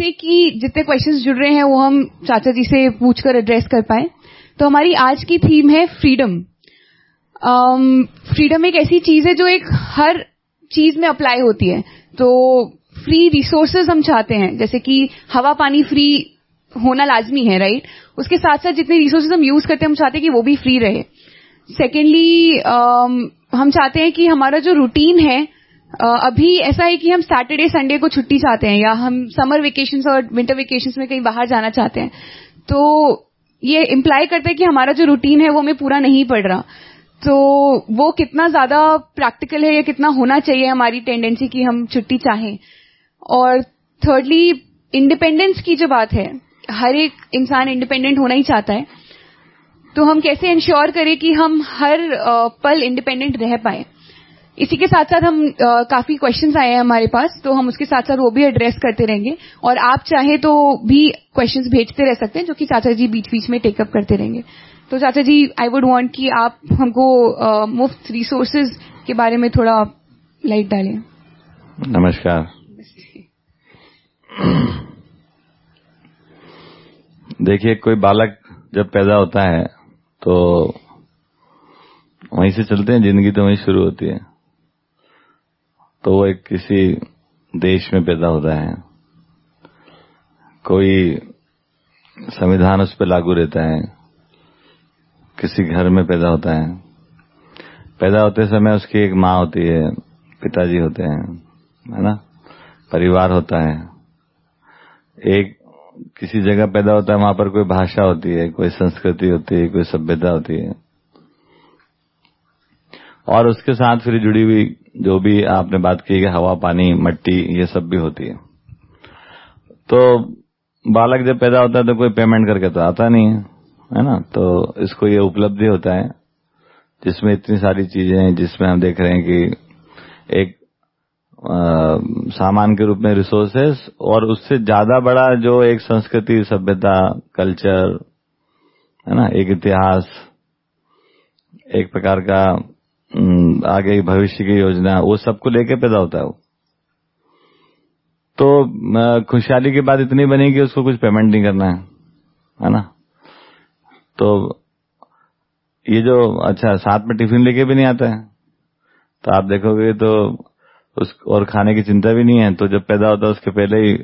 जिससे कि जितने क्वेश्चंस जुड़ रहे हैं वो हम चाचा जी से पूछकर एड्रेस कर पाए। तो हमारी आज की थीम है फ्रीडम फ्रीडम एक ऐसी चीज़ है जो एक हर चीज़ में अप्लाई होती है। तो फ्री रिसोर्सेज हम चाहते हैं। जैसे कि हवा पानी फ्री होना लाजमी है राइट उसके साथ साथ जितने रिसोर्सेज हम यूज़ करते हैं हम चाहते हैं कि वो भी फ्री रहे। सेकेंडली um, हम चाहते हैं कि हमारा जो रूटीन है अभी ऐसा है कि हम सैटरडे संडे को छुट्टी चाहते हैं या हम समर वेकेशंस और विंटर वेकेशंस में कहीं बाहर जाना चाहते हैं। तो ये इम्प्लाई करता है कि हमारा जो रूटीन है वो हमें पूरा नहीं पड़ रहा। तो वो कितना ज़्यादा प्रैक्टिकल है या कितना होना चाहिए हमारी टेंडेंसी कि हम छुट्टी चाहें। और थर्डली इंडिपेंडेंस की जो बात है, हर एक इंसान इंडिपेंडेंट होना ही चाहता है। तो हम कैसे इंश्योर करें कि हम हर पल इंडिपेंडेंट रह पाए? इसी के साथ साथ हम आ, काफ़ी क्वेश्चंस आए हैं हमारे पास तो हम उसके साथ साथ वो भी एड्रेस करते रहेंगे। और आप चाहे तो भी क्वेश्चंस भेजते रह सकते हैं जो कि चाचा जी बीच बीच में टेकअप करते रहेंगे। तो चाचा जी आई वुड वांट कि आप हमको आ, मुफ़्त रिसोर्सेज के बारे में थोड़ा लाइट डालें। नमस्कार। देखिए कोई बालक जब पैदा होता है तो वहीं से चलते हैं ज़िंदगी तो वहीं शुरू होती है। तो वो एक किसी देश में पैदा होता है। कोई संविधान उस पर लागू रहता है। किसी घर में पैदा होता है। पैदा होते समय उसकी एक माँ होती है, पिताजी होते हैं, है ना? परिवार होता है। एक किसी जगह पैदा होता है, वहाँ पर कोई भाषा होती है, कोई संस्कृति होती है, कोई सभ्यता होती है। और उसके साथ फिर जुड़ी हुई जो भी आपने बात की कि हवा पानी मट्टी ये सब भी होती है। तो बालक जब पैदा होता है तो कोई पेमेंट करके तो आता नहीं है है ना? तो इसको ये उपलब्धि होता है जिसमें इतनी सारी चीज़ें हैं जिसमें हम देख रहे हैं कि एक आ, सामान के रूप में रिसोर्सेस और उससे ज़्यादा बड़ा जो एक संस्कृति सभ्यता कल्चर है ना? एक इतिहास एक प्रकार का आगे भविष्य की योजना, वो सबको लेके पैदा होता है वो। तो खुशहाली की बात इतनी बनी कि उसको कुछ पेमेंट नहीं करना है है ना? तो ये जो अच्छा साथ में टिफ़िन लेके भी नहीं आता है। तो आप देखोगे तो उस, और खाने की चिंता भी नहीं है। तो जब पैदा होता है, उसके पहले ही,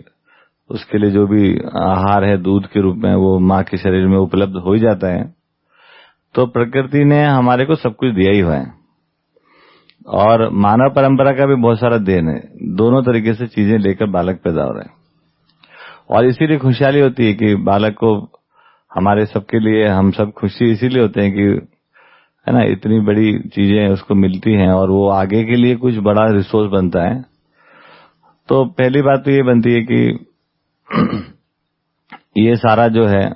उसके लिए जो भी आहार है, दूध के रूप में, वो माँ के शरीर में उपलब्ध हो ही जाता है। तो प्रकृति ने हमारे को सब कुछ दिया ही हुआ है। और मानव परंपरा का भी बहुत सारा देन है। दोनों तरीके से चीज़ें लेकर बालक पैदा हो रहे हैं। और इसीलिए खुशहाली होती है कि बालक को हमारे सबके लिए, हम सब खुशी इसीलिए होते हैं कि, है ना, इतनी बड़ी चीज़ें उसको मिलती हैं और वो आगे के लिए कुछ बड़ा रिसोर्स बनता है। तो पहली बात तो ये बनती है कि ये सारा जो है,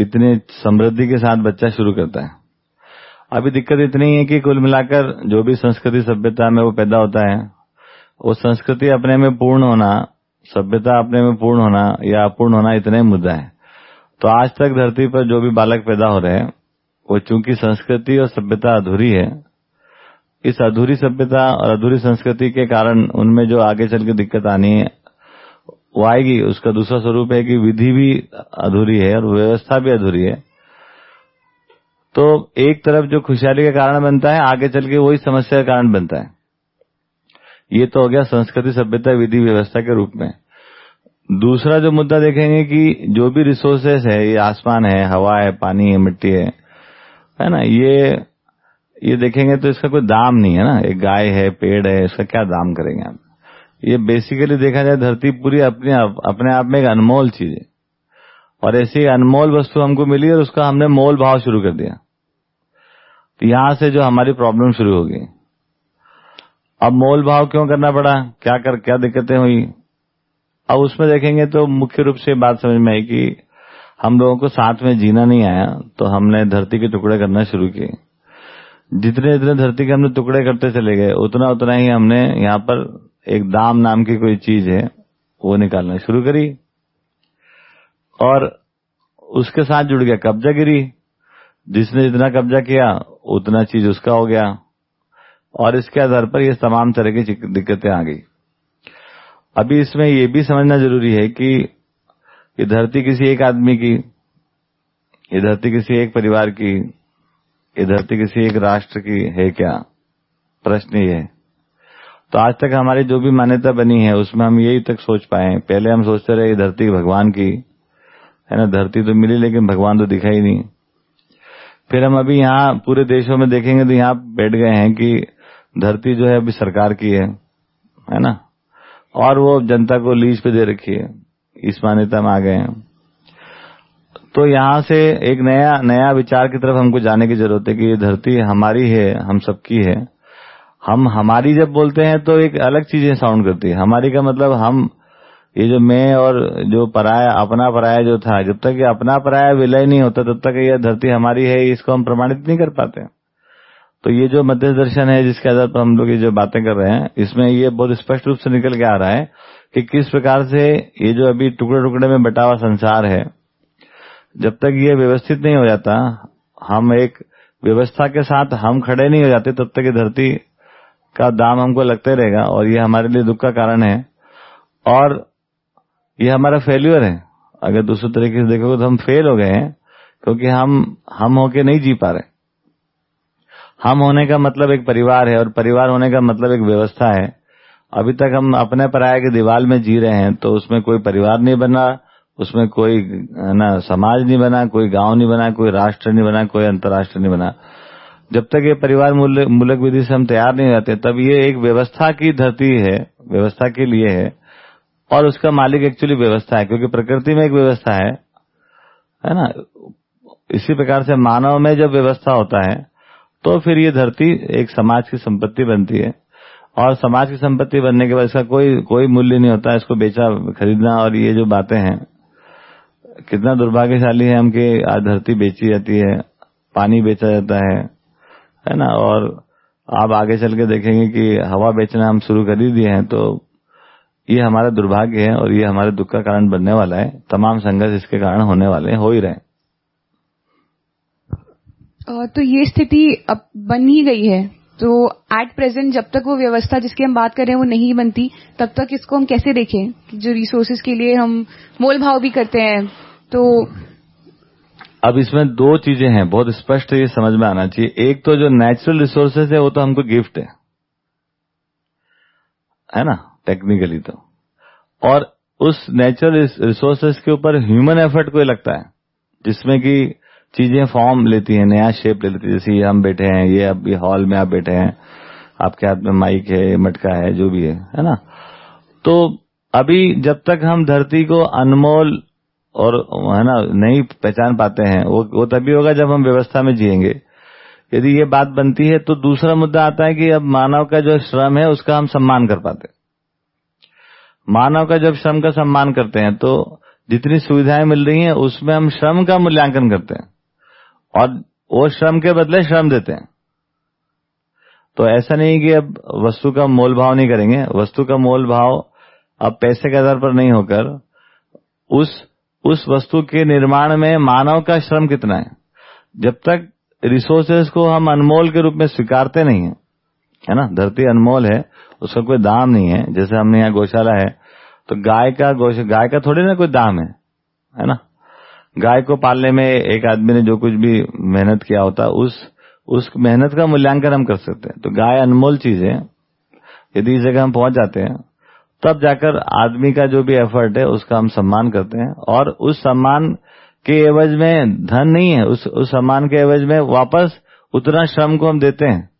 इतने समृद्धि के साथ बच्चा शुरू करता है। अभी दिक्कत इतनी है कि कुल मिलाकर जो भी संस्कृति सभ्यता में वो पैदा होता है, वो संस्कृति अपने में पूर्ण होना, सभ्यता अपने में पूर्ण होना या अपूर्ण होना इतने मुद्दा है। तो आज तक धरती पर जो भी बालक पैदा हो रहे हैं, वो चूँकि संस्कृति और सभ्यता अधूरी है, इस अधूरी सभ्यता और अधूरी संस्कृति के कारण उनमें जो आगे चल के दिक्कत आनी है, वो आएगी। उसका दूसरा स्वरूप है कि विधि भी अधूरी है और व्यवस्था भी अधूरी है। तो एक तरफ़ जो खुशहाली का कारण बनता है, आगे चल के वही समस्या का कारण बनता है। ये तो हो गया संस्कृति सभ्यता विधि व्यवस्था के रूप में। दूसरा जो मुद्दा देखेंगे कि जो भी रिसोर्सेस है, ये आसमान है, हवा है, पानी है, मिट्टी है है ना? ये ये देखेंगे तो इसका कोई दाम नहीं है ना? एक गाय है, पेड़ है, इसका क्या दाम करेंगे आप? ये बेसिकली देखा जाए, धरती पूरी अपने आप अपने आप में एक अनमोल चीज़ है। और ऐसी अनमोल वस्तु हमको मिली और उसका हमने मोल भाव शुरू कर दिया। यहाँ से जो हमारी प्रॉब्लम शुरू होगी। अब मोल भाव क्यों करना पड़ा? क्या कर, क्या दिक्कतें हुई? अब उसमें देखेंगे तो मुख्य रूप से बात समझ में आई कि हम लोगों को साथ में जीना नहीं आया तो हमने धरती के टुकड़े करना शुरू किए। जितने जितने धरती के हमने टुकड़े करते चले गए, उतना उतना ही हमने यहाँ पर एक दाम नाम की कोई चीज़ है, वो निकालना शुरू करी। और उसके साथ जुड़ गया कब्जा गिरी। जिसने जितना कब्जा किया उतना चीज़ उसका हो गया। और इसके आधार पर ये तमाम तरह की दिक्कतें आ गई। अभी इसमें यह भी समझना ज़रूरी है कि ये धरती किसी एक आदमी की, ये धरती किसी एक परिवार की, ये धरती किसी एक राष्ट्र की है क्या? प्रश्न ये है। तो आज तक हमारी जो भी मान्यता बनी है, उसमें हम यही तक सोच पाए पहले हम सोचते रहे धरती भगवान की। है ना, धरती तो मिली लेकिन भगवान तो दिखाई नहीं। फिर हम अभी यहाँ पूरे देशों में देखेंगे तो यहाँ बैठ गए हैं कि धरती जो है अभी सरकार की है है ना? और वो जनता को लीज पे दे रखी है, इस मान्यता में आ गए हैं। तो यहाँ से एक नया नया विचार की तरफ़ हमको जाने की ज़रूरत है कि ये धरती हमारी है, हम सबकी है। हम, हमारी जब बोलते हैं तो एक अलग चीज़ें साउंड करती है। हमारी का मतलब हम ये जो मैं और जो पराया, अपना पराया जो था, जब तक ये अपना पराया विलय नहीं होता, तब तक ये धरती हमारी है, इसको हम प्रमाणित नहीं कर पाते तो ये जो मध्य दर्शन है, जिसके आधार पर हम लोग ये जो बातें कर रहे हैं, इसमें ये बहुत स्पष्ट रूप से निकल के आ रहा है कि किस प्रकार से ये जो अभी टुकड़े टुकड़े में बटा हुआ संसार है, जब तक ये व्यवस्थित नहीं हो जाता, हम एक व्यवस्था के साथ हम खड़े नहीं हो जाते, तब तक ये धरती का दाम हमको लगते रहेगा और ये हमारे लिए दुख का कारण है। और ये हमारा फेल्यूर है। अगर दूसरे तरीके से देखोगे तो हम फेल हो गए हैं, क्योंकि हम हम होके नहीं जी पा रहे। हम होने का मतलब एक परिवार है, और परिवार होने का मतलब एक व्यवस्था है। अभी तक हम अपने पराया के दीवार में जी रहे हैं तो उसमें कोई परिवार नहीं बना, उसमें कोई, ना, समाज नहीं बना, कोई गाँव नहीं बना, कोई राष्ट्र नहीं बना, कोई अंतर्राष्ट्र नहीं बना। जब तक ये परिवार मूलक विधि से हम तैयार नहीं रहते, तब ये एक व्यवस्था की धरती है, व्यवस्था के लिए है। और उसका मालिक एक्चुअली व्यवस्था है, क्योंकि प्रकृति में एक व्यवस्था है है ना? इसी प्रकार से मानव में जब व्यवस्था होता है तो फिर ये धरती एक समाज की संपत्ति बनती है। और समाज की संपत्ति बनने के बाद इसका कोई कोई मूल्य नहीं होता, इसको बेचा, खरीदना और ये जो बातें हैं, कितना दुर्भाग्यशाली है हम कि आज धरती बेची जाती है, पानी बेचा जाता है है ना? और आप आगे चल के देखेंगे कि हवा बेचना हम शुरू कर ही दिए हैं तो ये हमारा दुर्भाग्य है और ये हमारे दुख का कारण बनने वाला है। तमाम संघर्ष इसके कारण होने वाले हैं हो रहे तो ये स्थिति अब बन ही गई है। तो एट प्रेजेंट जब तक वो व्यवस्था जिसकी हम बात कर रहे हैं वो नहीं बनती तब तक इसको हम कैसे देखें? कि जो रिसोर्सेज के लिए हम मोल भाव भी करते हैं तो अब इसमें दो चीज़ें हैं बहुत स्पष्ट ये समझ में आना चाहिए। एक तो जो नेचुरल रिसोर्सेज है वो तो हमको गिफ्ट है। है ना? टेक्निकली तो। और उस नेचुरल रिसोर्सेस के ऊपर ह्यूमन एफर्ट कोई लगता है, जिसमें कि चीज़ें फॉर्म लेती हैं, नया शेप ले लेती है, जैसे ये हम बैठे हैं, ये अब ये हॉल में आप बैठे हैं, आपके हाथ में माइक है, मटका है, जो भी है है ना? तो अभी जब तक हम धरती को अनमोल और, है ना, नहीं पहचान पाते हैं, वो वो तभी होगा जब हम व्यवस्था में जिएँगे। यदि ये बात बनती है तो दूसरा मुद्दा आता है कि अब मानव का जो श्रम है, उसका हम सम्मान कर पाते मानव का जब श्रम का सम्मान करते हैं तो जितनी सुविधाएँ मिल रही हैं, उसमें हम श्रम का मूल्यांकन करते हैं। और वो श्रम के बदले श्रम देते हैं। तो ऐसा नहीं कि अब वस्तु का मोल भाव नहीं करेंगे। वस्तु का मोल भाव अब पैसे के आधार पर नहीं होकर, उस उस वस्तु के निर्माण में मानव का श्रम कितना है। जब तक रिसोर्सेस को हम अनमोल के रूप में स्वीकारते नहीं है है ना? धरती अनमोल है, उसका कोई दाम नहीं है। जैसे हमने यहाँ गौशाला है तो गाय का गाय का थोड़ी ना कोई दाम है है ना? गाय को पालने में एक आदमी ने जो कुछ भी मेहनत किया होता, उस उस मेहनत का मूल्यांकन हम कर सकते हैं। तो गाय अनमोल चीज़ है। यदि इस जगह हम पहुँच जाते हैं, तब जाकर आदमी का जो भी एफर्ट है, उसका हम सम्मान करते हैं। और उस सम्मान के एवज में धन नहीं है, उस उस सम्मान के एवज में वापस उतना श्रम को हम देते हैं,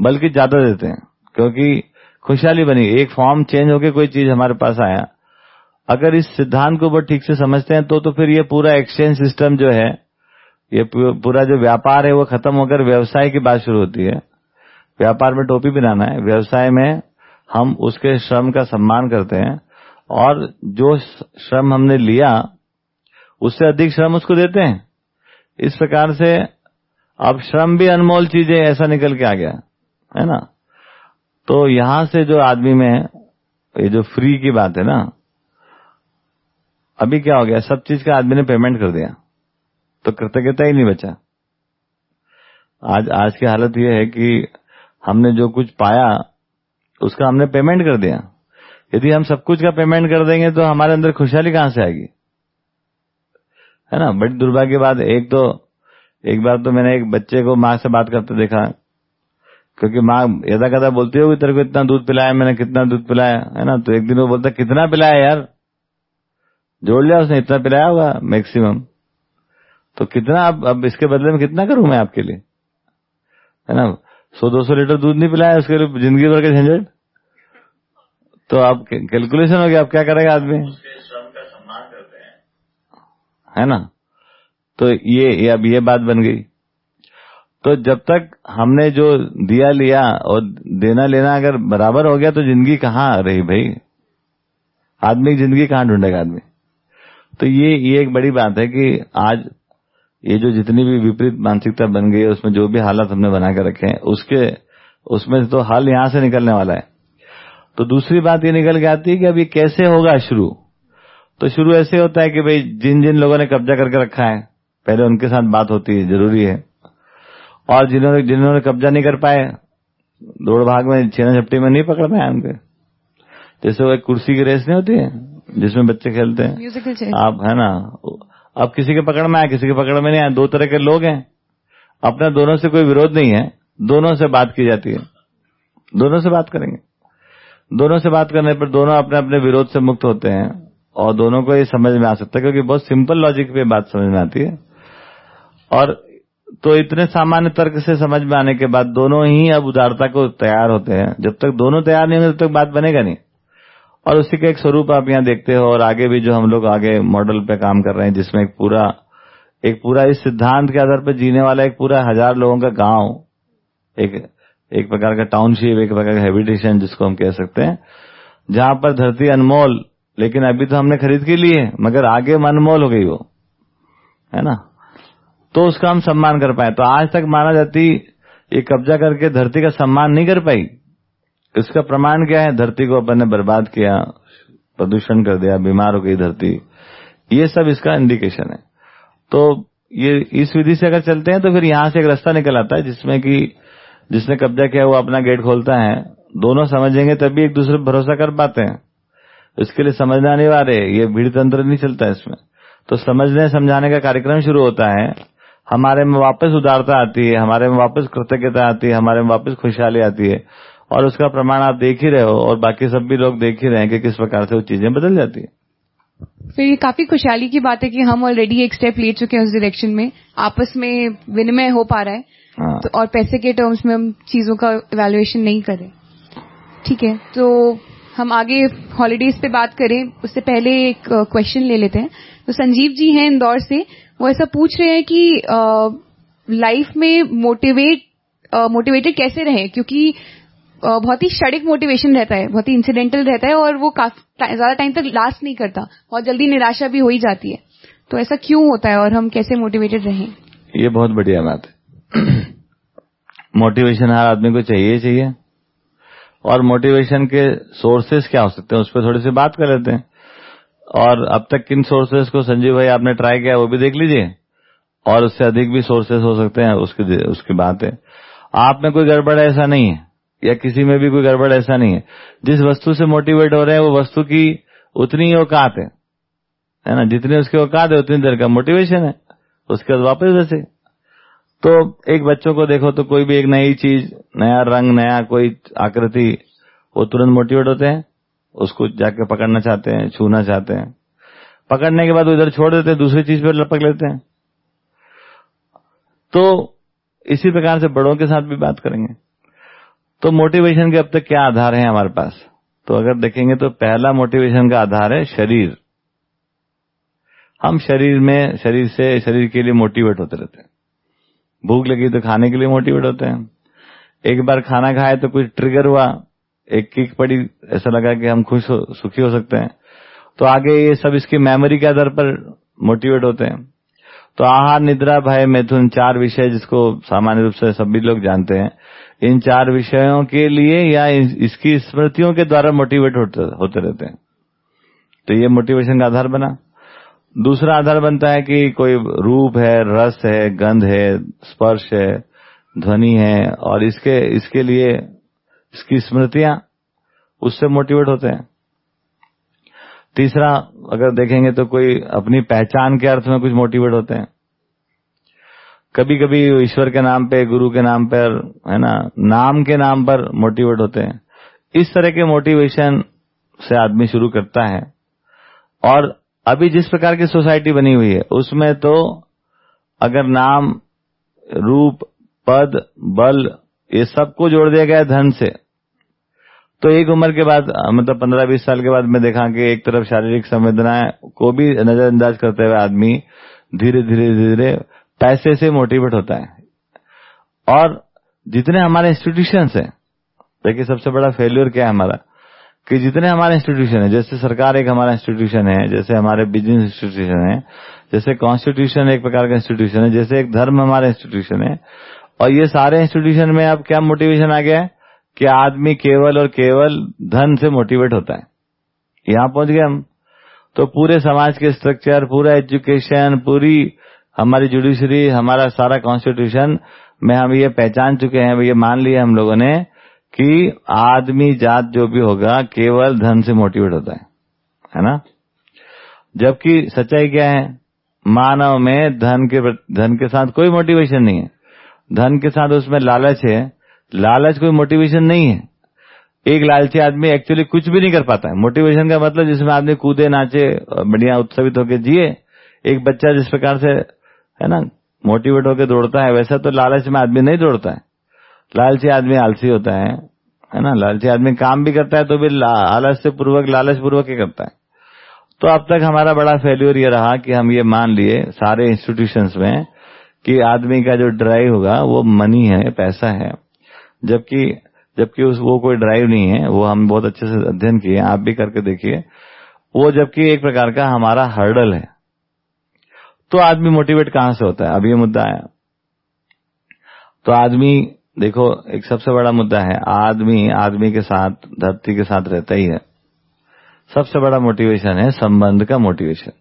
बल्कि ज़्यादा देते हैं, क्योंकि खुशहाली बनी एक फॉर्म चेंज होके कोई चीज़ हमारे पास आया। अगर इस सिद्धांत को बहुत ठीक से समझते हैं तो तो फिर ये पूरा एक्सचेंज सिस्टम जो है, ये पूरा जो व्यापार है, वो खत्म होकर व्यवसाय की बात शुरू होती है। व्यापार में टोपी बनाना है। व्यवसाय में हम उसके श्रम का सम्मान करते हैं। और जो श्रम हमने लिया, उससे अधिक श्रम उसको देते हैं। इस प्रकार से अब श्रम भी अनमोल चीज़ है ऐसा निकल के आ गया, है ना? तो यहाँ से जो आदमी में, ये जो फ्री की बात है ना, अभी क्या हो गया, सब चीज़ का आदमी ने पेमेंट कर दिया तो कृतज्ञता ही नहीं बचा। आज आज की हालत यह है कि हमने जो कुछ पाया, उसका हमने पेमेंट कर दिया। यदि हम सब कुछ का पेमेंट कर देंगे तो हमारे अंदर खुशहाली कहाँ से आएगी? है ना? बड़ी दुर्भाग्य बात, एक तो एक बार तो मैंने एक बच्चे को माँ से बात करते देखा क्योंकि माँ यदा कदा बोलती होगी तेरे को इतना दूध पिलाया मैंने कितना दूध पिलाया? है ना? तो एक दिन वो बोलता कितना पिलाया यार? जोड़ लिया उसने इतना पिलाया होगा मैक्सिमम तो कितना अब अब इसके बदले में कितना करूँ मैं आपके लिए? है ना? सौ दो सौ लीटर दूध नहीं पिलाया उसके लिए ज़िंदगी भर के झंझट? तो आप कैलकुलेशन हो गया आप क्या करेगा आदमी? है ना? तो ये, ये अब ये बात बन गई। तो जब तक हमने जो दिया लिया और देना लेना अगर बराबर हो गया तो ज़िंदगी कहाँ रही भाई? आदमी ज़िंदगी कहाँ ढूंढेगा आदमी? तो ये ये एक बड़ी बात है कि आज ये जो जितनी भी विपरीत मानसिकता बन गई है, उसमें जो भी हालात हमने बना के रखे हैं, उसके, उसमें तो हल यहाँ से निकलने वाला है। तो दूसरी बात ये निकल के आती है कि अब ये कैसे होगा शुरू? तो शुरू ऐसे होता है कि भाई जिन जिन लोगों ने कब्जा करके रखा है, पहले उनके साथ बात होती है, ज़रूरी है। और जिन्होंने जिन्होंने कब्जा नहीं कर पाए दौड़ भाग में छीना झपटी में नहीं पकड़ पाए उनके। जैसे वो एक कुर्सी की रेस नहीं होती है जिसमें बच्चे खेलते हैं। आप है ना अब किसी के पकड़ में आए किसी के पकड़ में नहीं आए दो तरह के लोग हैं। अपने दोनों से कोई विरोध नहीं है दोनों से बात की जाती है। दोनों से बात करेंगे। दोनों से बात करने पर दोनों अपने अपने विरोध से मुक्त होते हैं और दोनों को ये समझ में आ सकता है क्योंकि बहुत सिंपल लॉजिक पे बात समझ में आती है। और तो इतने सामान्य तर्क से समझ में आने के बाद दोनों ही अब उदारता को तैयार होते हैं। जब तक दोनों तैयार नहीं होंगे, तब तक बात बनेगा नहीं। और उसी का एक स्वरूप आप यहाँ देखते हो, और आगे भी जो हम लोग आगे मॉडल पे काम कर रहे हैं, जिसमें एक पूरा एक पूरा इस सिद्धांत के आधार पर जीने वाला एक पूरा हज़ार लोगों का गाँव, एक एक प्रकार का टाउनशिप एक प्रकार का हैबिटेशन जिसको हम कह सकते हैं, जहाँ पर धरती अनमोल, लेकिन अभी तो हमने खरीद के लिए मगर आगे अनमोल हो गई वो। है ना? तो उसका हम सम्मान कर पाए। तो आज तक माना जाती ये कब्जा करके धरती का सम्मान नहीं कर पाई। इसका प्रमाण क्या है? धरती को अपन ने बर्बाद किया, प्रदूषण कर दिया, बीमार हो गई धरती। ये सब इसका इंडिकेशन है। तो ये इस विधि से अगर चलते हैं तो फिर यहाँ से एक रास्ता निकल आता है, जिसमें कि जिसने कब्जा किया वो अपना गेट खोलता है, दोनों समझेंगे तभी एक दूसरे पर भरोसा कर पाते हैं। इसके लिए समझना अनिवार्य है, ये भीड़ तंत्र नहीं चलता इसमें। तो समझने समझाने का कार्यक्रम शुरू होता है। हमारे में वापस उदारता आती है हमारे में वापस कृतज्ञता आती है हमारे में वापस खुशहाली आती है। और उसका प्रमाण आप देख ही रहे हो और बाकी सब भी लोग देख ही रहे हैं कि किस प्रकार से वो चीज़ें बदल जाती है। फिर ये काफ़ी खुशहाली की बात है कि हम ऑलरेडी एक स्टेप ले चुके हैं उस डायरेक्शन में। आपस में विनिमय हो पा रहा है। हाँ। तो और पैसे के टर्म्स में हम चीज़ों का इवेल्युएशन नहीं करें ठीक है तो हम आगे हॉलीडेज पे बात करें, उससे पहले एक क्वेश्चन ले लेते हैं। तो संजीव जी हैं इंदौर से। वो ऐसा पूछ रहे हैं कि लाइफ में मोटिवेट मोटिवेटेड कैसे रहें? क्योंकि बहुत ही क्षणिक मोटिवेशन रहता है, बहुत ही इंसिडेंटल रहता है और वो काफ़ी ज़्यादा टाइम तक लास्ट नहीं करता। बहुत जल्दी निराशा भी हो ही जाती है। तो ऐसा क्यों होता है और हम कैसे मोटिवेटेड रहें? ये बहुत बढ़िया बात है। मोटिवेशन हर आदमी को चाहिए चाहिए। और मोटिवेशन के सोर्सेस क्या हो सकते हैं? उस पर थोड़ी सी बात कर लेते हैं। और अब तक किन सोर्सेस को संजीव भाई आपने ट्राई किया, वो भी देख लीजिए। और उससे अधिक भी सोर्सेस हो सकते हैं, उसकी उसकी बात। है आप में कोई गड़बड़ ऐसा नहीं है, या किसी में भी कोई गड़बड़ ऐसा नहीं है। जिस वस्तु से मोटिवेट हो रहे हैं, वो वस्तु की उतनी ही औकात है। है ना? जितनी उसकी औकात है, उतनी देर का मोटिवेशन है। उसके बाद वापस वैसे तो एक बच्चों को देखो तो कोई भी एक नई चीज़, नया रंग, नया कोई आकृति, वो तुरंत मोटिवेट होते हैं, उसको जाके पकड़ना चाहते हैं, छूना चाहते हैं। पकड़ने के बाद वो इधर छोड़ देते हैं, दूसरी चीज़ पर लपक लेते हैं। तो इसी प्रकार से बड़ों के साथ भी बात करेंगे। तो मोटिवेशन के अब तक क्या आधार है हमारे पास? तो अगर देखेंगे तो पहला मोटिवेशन का आधार है शरीर। हम शरीर में, शरीर से, शरीर के लिए मोटिवेट होते रहते हैं। भूख लगी तो खाने के लिए मोटिवेट होते हैं। एक बार खाना खाए तो कुछ ट्रिगर हुआ एक किक पड़ी ऐसा लगा कि हम खुश हो सुखी हो सकते हैं। तो आगे ये सब इसकी मेमोरी के आधार पर मोटिवेट होते हैं। तो आहार निद्रा भय मैथुन चार विषय जिसको सामान्य रूप से सभी लोग जानते हैं इन चार विषयों के लिए या इसकी स्मृतियों के द्वारा मोटिवेट होते, होते रहते हैं। तो ये मोटिवेशन का आधार बना। दूसरा आधार बनता है कि कोई रूप है, रस है, गंध है, स्पर्श है, ध्वनि है, और इसके इसके लिए, इसकी स्मृतियाँ उससे मोटिवेट होते हैं। तीसरा, अगर देखेंगे तो कोई अपनी पहचान के अर्थ में कुछ मोटिवेट होते हैं। कभी कभी ईश्वर के नाम पे, गुरु के नाम पर, है ना, नाम के नाम पर मोटिवेट होते हैं। इस तरह के मोटिवेशन से आदमी शुरू करता है। और अभी जिस प्रकार की सोसाइटी बनी हुई है, उसमें तो अगर नाम, रूप, पद, बल, ये सबको जोड़ दिया गया धन से। तो एक उम्र के बाद मतलब पंद्रह बीस साल के बाद मैं देखा कि एक तरफ़ शारीरिक संवेदनाएँ को भी नजरअंदाज करते हुए आदमी धीरे धीरे धीरे पैसे से मोटिवेट होता है। और जितने हमारे इंस्टीट्यूशन है, देखिए सबसे बड़ा फेल्यूर क्या है हमारा? कि जितने हमारे इंस्टीट्यूशन है, जैसे सरकार एक हमारा इंस्टीट्यूशन है, जैसे हमारे बिज़नेस इंस्टीट्यूशन है, जैसे कॉन्स्टिट्यूशन एक प्रकार का इंस्टीट्यूशन है, जैसे एक धर्म हमारा इंस्टीट्यूशन है, और ये सारे इंस्टीट्यूशन में अब क्या मोटिवेशन आ गया है? कि आदमी केवल और केवल धन से मोटिवेट होता है। यहाँ पहुँच गए हम। तो पूरे समाज के स्ट्रक्चर पूरा एजुकेशन पूरी हमारी जुडिशरी हमारा सारा कॉन्स्टिट्यूशन में हम ये पहचान चुके हैं, ये मान लिया हम लोगों ने कि आदमी जात जो भी होगा, केवल धन से मोटिवेट होता है। है ना? जबकि सच्चाई क्या है? मानव में धन के धन के साथ कोई मोटिवेशन नहीं है। धन के साथ उसमें लालच है। लालच कोई मोटिवेशन नहीं है। एक लालची आदमी एक्चुअली कुछ भी नहीं कर पाता है। मोटिवेशन का मतलब जिसमें आदमी कूदे, नाचे, बढ़िया उत्सवित होकर जिए, एक बच्चा जिस प्रकार से, है ना मोटिवेट होकर दौड़ता है, वैसा तो लालच में आदमी नहीं दौड़ता है। लालची आदमी आलसी होता है है ना? लालची आदमी काम भी करता है तो भी आलस से पूर्वक लालच पूर्वक ही करता है। तो अब तक हमारा बड़ा फेल्यूर ये रहा कि हम ये मान लिए सारे इंस्टीट्यूशंस में कि आदमी का जो ड्राइव होगा, वो मनी है, पैसा है। जबकि जबकि उस, वो कोई ड्राइव नहीं है, वो हम बहुत अच्छे से अध्ययन किए, आप भी करके देखिए। वो जबकि एक प्रकार का हमारा हर्डल है। तो आदमी मोटिवेट कहाँ से होता है? अब ये मुद्दा आया। तो आदमी देखो, एक सबसे बड़ा मुद्दा है, आदमी आदमी के साथ, धरती के साथ रहता ही है। सबसे बड़ा मोटिवेशन है संबंध का मोटिवेशन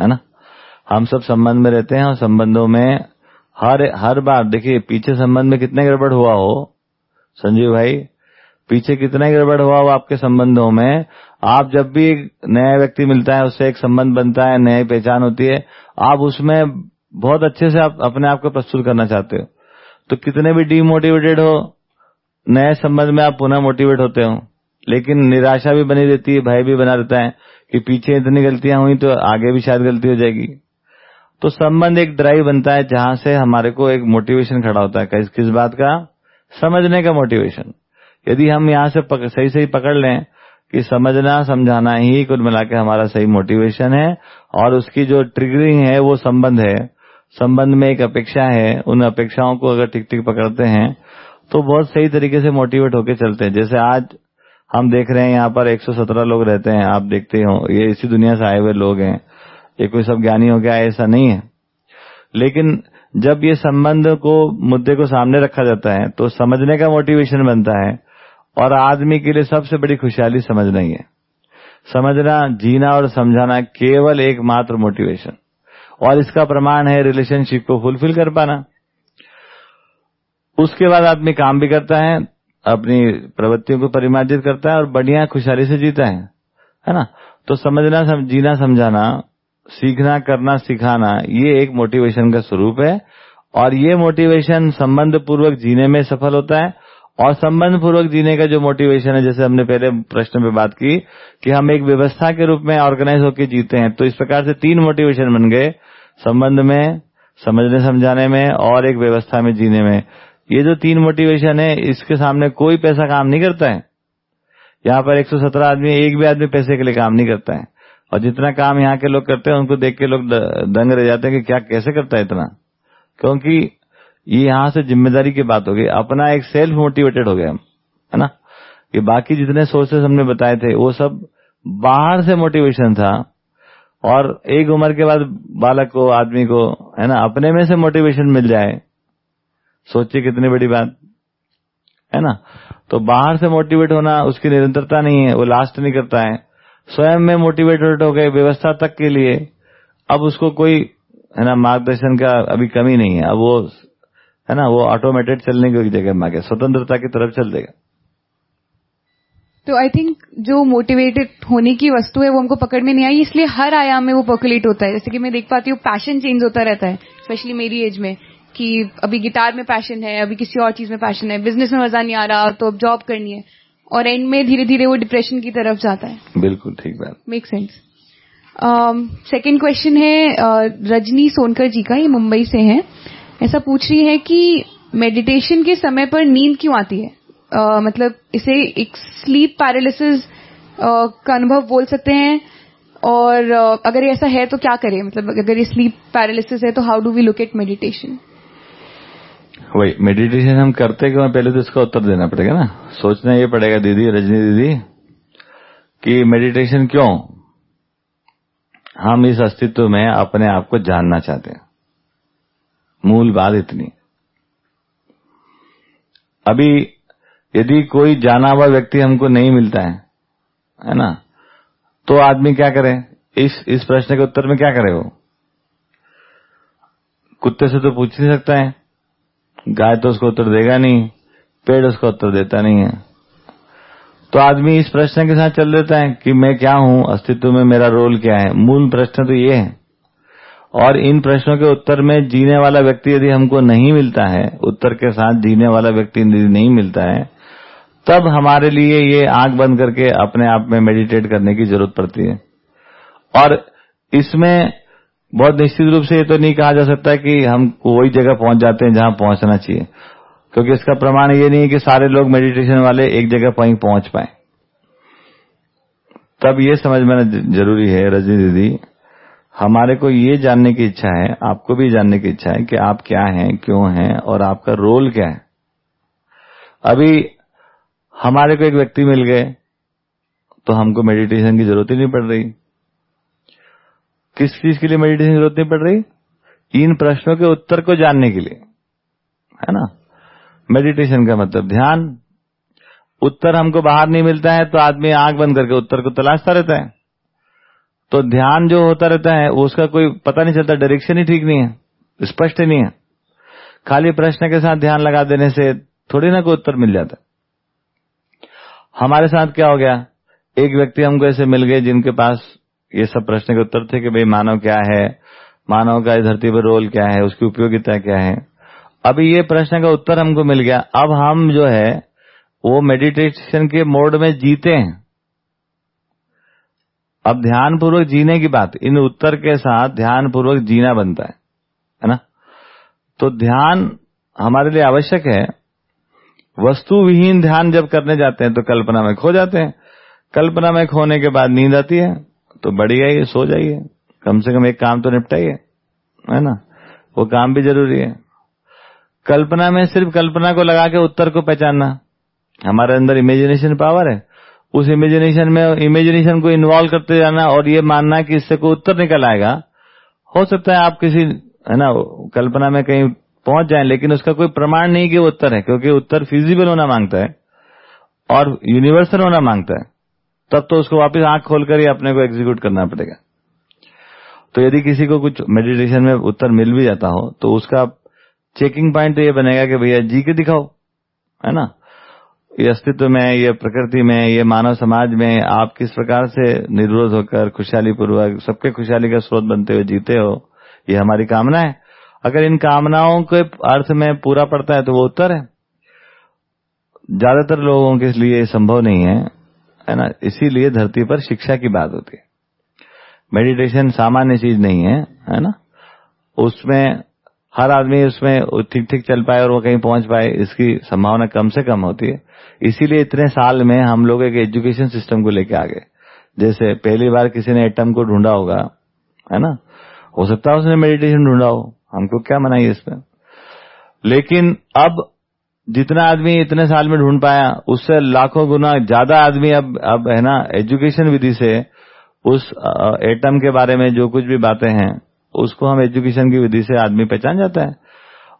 है ना? हम सब संबंध में रहते हैं और संबंधों में हर हर बार, देखिए, पीछे संबंध में कितने गड़बड़ हुआ हो? संजीव भाई, पीछे कितना गड़बड़ हुआ हो आपके संबंधों में? आप जब भी एक नया व्यक्ति मिलता है, उससे एक संबंध बनता है, नई पहचान होती है, आप उसमें बहुत अच्छे से आप अपने आप को प्रस्तुत करना चाहते हो। तो कितने भी डीमोटिवेटेड हो नए संबंध में आप पुनः मोटिवेट होते हो। लेकिन निराशा भी बनी रहती है भय भी बना रहता है कि पीछे इतनी गलतियाँ हुई तो आगे भी शायद गलती हो जाएगी। तो संबंध एक ड्राइव बनता है जहाँ से हमारे को एक मोटिवेशन खड़ा होता है। किस किस बात का? समझने का मोटिवेशन यदि हम यहाँ से पक, सही सही पकड़ लें कि समझना समझाना ही कुल मिला के हमारा सही मोटिवेशन है और उसकी जो ट्रिगरिंग है वो संबंध है संबंध में एक अपेक्षा है, उन अपेक्षाओं को अगर टिक टिक पकड़ते हैं तो बहुत सही तरीके से मोटिवेट होकर चलते हैं। जैसे आज हम देख रहे हैं यहाँ पर 117 लोग रहते हैं, आप देखते हो, ये इसी दुनिया से आए हुए लोग हैं। ये कोई सब ज्ञानी हो गया, ऐसा नहीं है। लेकिन जब ये संबंध को, मुद्दे को सामने रखा जाता है तो समझने का मोटिवेशन बनता है, और आदमी के लिए सबसे बड़ी खुशहाली समझना ही है। समझना, जीना और समझाना केवल एकमात्र मोटिवेशन और इसका प्रमाण है रिलेशनशिप को फुलफिल कर पाना। उसके बाद आदमी काम भी करता है अपनी प्रवृत्तियों को परिमार्जित करता है और बढ़िया खुशहाली से जीता है। है ना? तो समझना सम, जीना समझाना सीखना करना सिखाना ये एक मोटिवेशन का स्वरूप है। और ये मोटिवेशन संबंध पूर्वक जीने में सफल होता है और संबंध पूर्वक जीने का जो मोटिवेशन है, जैसे हमने पहले प्रश्न पे बात की, कि हम एक व्यवस्था के रूप में ऑर्गेनाइज होकर जीते हैं तो इस प्रकार से तीन मोटिवेशन बन गए, संबंध में, समझने, समझाने में और एक व्यवस्था में जीने में। ये जो तीन मोटिवेशन है, इसके सामने कोई पैसा काम नहीं करता है। यहाँ पर 117 आदमी एक भी आदमी पैसे के लिए काम नहीं करता है। और जितना काम यहाँ के लोग करते हैं, उनको देख के लोग दंग रह जाते हैं कि क्या, कैसे करता है इतना? क्योंकि ये यहाँ से ज़िम्मेदारी की बात हो गई। अपना एक सेल्फ मोटिवेटेड हो गया हम, है ना? ये बाकी जितने सोर्सेस हमने बताए थे, वो सब बाहर से मोटिवेशन था। और एक उम्र के बाद बालक को, आदमी को, है ना, अपने में से मोटिवेशन मिल जाए, सोचिए कितनी बड़ी बात, है ना? तो बाहर से मोटिवेट होना उसकी निरंतरता नहीं है, वो लास्ट नहीं करता है। स्वयं में मोटिवेटेड हो गए व्यवस्था तक के लिए, अब उसको कोई, है ना, मार्गदर्शन का अभी कमी नहीं है। अब वो है ना वो ऑटोमेटेड चलने की जगह में आ गया स्वतंत्रता की तरफ़ चल देगा। तो आई थिंक जो मोटिवेटेड होने की वस्तु है वो हमको पकड़ में नहीं आई इसलिए हर आयाम में वो पर्कुलेट होता है। जैसे कि मैं देख पाती हूँ पैशन चेंज होता रहता है स्पेशली मेरी एज में कि अभी गिटार में पैशन है अभी किसी और चीज़ में पैशन है बिज़नेस में मज़ा नहीं आ रहा तो अब जॉब करनी है। और एंड में धीरे धीरे वो डिप्रेशन की तरफ़ जाता है। बिल्कुल ठीक बात। मेक सेंस सेकेंड क्वेश्चन है uh, रजनी सोनकर जी का ये मुंबई से है। ऐसा पूछ रही है कि मेडिटेशन के समय पर नींद क्यों आती है? uh, मतलब इसे एक स्लीप पैरालिसिस का अनुभव बोल सकते हैं। और uh, अगर ऐसा है तो क्या करें? मतलब अगर ये स्लीप पैरालिसिस है तो how do we look at meditation वही मेडिटेशन हम करते क्यों पहले तो इसका उत्तर देना पड़ेगा ना। सोचना ये पड़ेगा दीदी रजनी दीदी कि मेडिटेशन क्यों? हम इस अस्तित्व में अपने आप को जानना चाहते हैं। मूल बात इतनी। अभी यदि कोई जाना हुआ व्यक्ति हमको नहीं मिलता है है ना तो आदमी क्या करे? इस इस प्रश्न के उत्तर में क्या करे वो? कुत्ते से तो पूछ नहीं सकता है। गाय तो उसको उत्तर देगा नहीं, पेड़ उसको उत्तर देता नहीं है। तो आदमी इस प्रश्न के साथ चल देता है कि मैं क्या हूँ? अस्तित्व में मेरा रोल क्या है? मूल प्रश्न तो ये है। और इन प्रश्नों के उत्तर में जीने वाला व्यक्ति यदि हमको नहीं मिलता है, उत्तर के साथ जीने वाला व्यक्ति यदि नहीं मिलता है, तब हमारे लिए ये आँख बंद करके अपने आप में मेडिटेट करने की ज़रूरत पड़ती है। और इसमें बहुत निश्चित रूप से ये तो नहीं कहा जा सकता कि हम वही जगह पहुँच जाते हैं जहाँ पहुँचना चाहिए, क्योंकि इसका प्रमाण ये नहीं है कि सारे लोग मेडिटेशन वाले एक जगह पहुँच पाए। तब ये समझ में ज़रूरी है, रजनी दीदी। हमारे को ये जानने की इच्छा है, आपको भी जानने की इच्छा है कि आप क्या हैं, क्यों हैं और आपका रोल क्या है। अभी हमारे को एक व्यक्ति मिल गए तो हमको मेडिटेशन की ज़रूरत ही नहीं पड़ रही। किस चीज़ के लिए मेडिटेशन की ज़रूरत नहीं पड़ रही? इन प्रश्नों के उत्तर को जानने के लिए, है ना? मेडिटेशन का मतलब ध्यान। उत्तर हमको बाहर नहीं मिलता है तो आदमी आँख बंद करके उत्तर को तलाशता रहता है। तो ध्यान जो होता रहता है उसका कोई पता नहीं चलता डायरेक्शन ही ठीक नहीं है, स्पष्ट नहीं है। खाली प्रश्न के साथ ध्यान लगा देने से थोड़ी ना कोई उत्तर मिल जाता। हमारे साथ क्या हो गया? एक व्यक्ति हमको ऐसे मिल गए जिनके पास ये सब प्रश्न के उत्तर थे कि भाई मानव क्या है? मानव का इस धरती पर रोल क्या है? उसकी उपयोगिता क्या है? अभी ये प्रश्न का उत्तर हमको मिल गया। अब हम जो है, वो मेडिटेशन के मोड में जीते हैं। अब ध्यान पूर्वक जीने की बात, इन उत्तर के साथ ध्यान पूर्वक जीना बनता है है ना? तो ध्यान हमारे लिए आवश्यक है। वस्तु विहीन ध्यान जब करने जाते हैं तो कल्पना में खो जाते हैं। कल्पना में खोने के बाद नींद आती है तो बढ़िया ही सो जाइए। कम से कम एक काम तो निपटाइए, है ना? वो काम भी ज़रूरी है। कल्पना में सिर्फ़ कल्पना को लगा के उत्तर को पहचानना। हमारे अंदर इमेजिनेशन पावर है। उस इमेजिनेशन में इमेजिनेशन को इन्वॉल्व करते जाना और ये मानना कि इससे कोई उत्तर निकल आएगा। हो सकता है आप किसी, है ना, कल्पना में कहीं पहुँच जाए, लेकिन उसका कोई प्रमाण नहीं कि वो उत्तर है, क्योंकि उत्तर फिजिबल होना माँगता है और यूनिवर्सल होना माँगता है। तब तो उसको वापस आँख खोलकर ही अपने को एग्जीक्यूट करना पड़ेगा। तो यदि किसी को कुछ मेडिटेशन में उत्तर मिल भी जाता हो तो उसका चेकिंग पॉइंट तो ये बनेगा कि भैया जी के दिखाओ, है ना? ये अस्तित्व में, ये प्रकृति में, ये मानव समाज में आप किस प्रकार से निर्विरोध होकर खुशहाली पूर्वक सबके खुशहाली का स्रोत बनते हुए जीते हो, ये हमारी कामना है। अगर इन कामनाओं के अर्थ में पूरा पड़ता है तो वो उत्तर है। ज़्यादातर लोगों के लिए संभव नहीं है है ना? इसीलिए धरती पर शिक्षा की बात होती है। मेडिटेशन सामान्य चीज़ नहीं है है ना? उसमें हर आदमी उसमें ठीक ठीक चल पाए और वो कहीं पहुँच पाए, इसकी संभावना कम से कम होती है। इसीलिए इतने साल में हम लोग एक एजुकेशन सिस्टम को लेके आ गए जैसे पहली बार किसी ने एटम को ढूंढा होगा, है ना? हो सकता है उसने मेडिटेशन ढूंढा हो। हमको क्या मनाइए इस पर लेकिन अब जितना आदमी इतने साल में ढूंढ पाया, उससे लाखों गुना ज़्यादा आदमी अब अब, है ना, एजुकेशन विधि से उस एटम के बारे में जो कुछ भी बातें हैं उसको हम एजुकेशन की विधि से आदमी पहचान जाता है।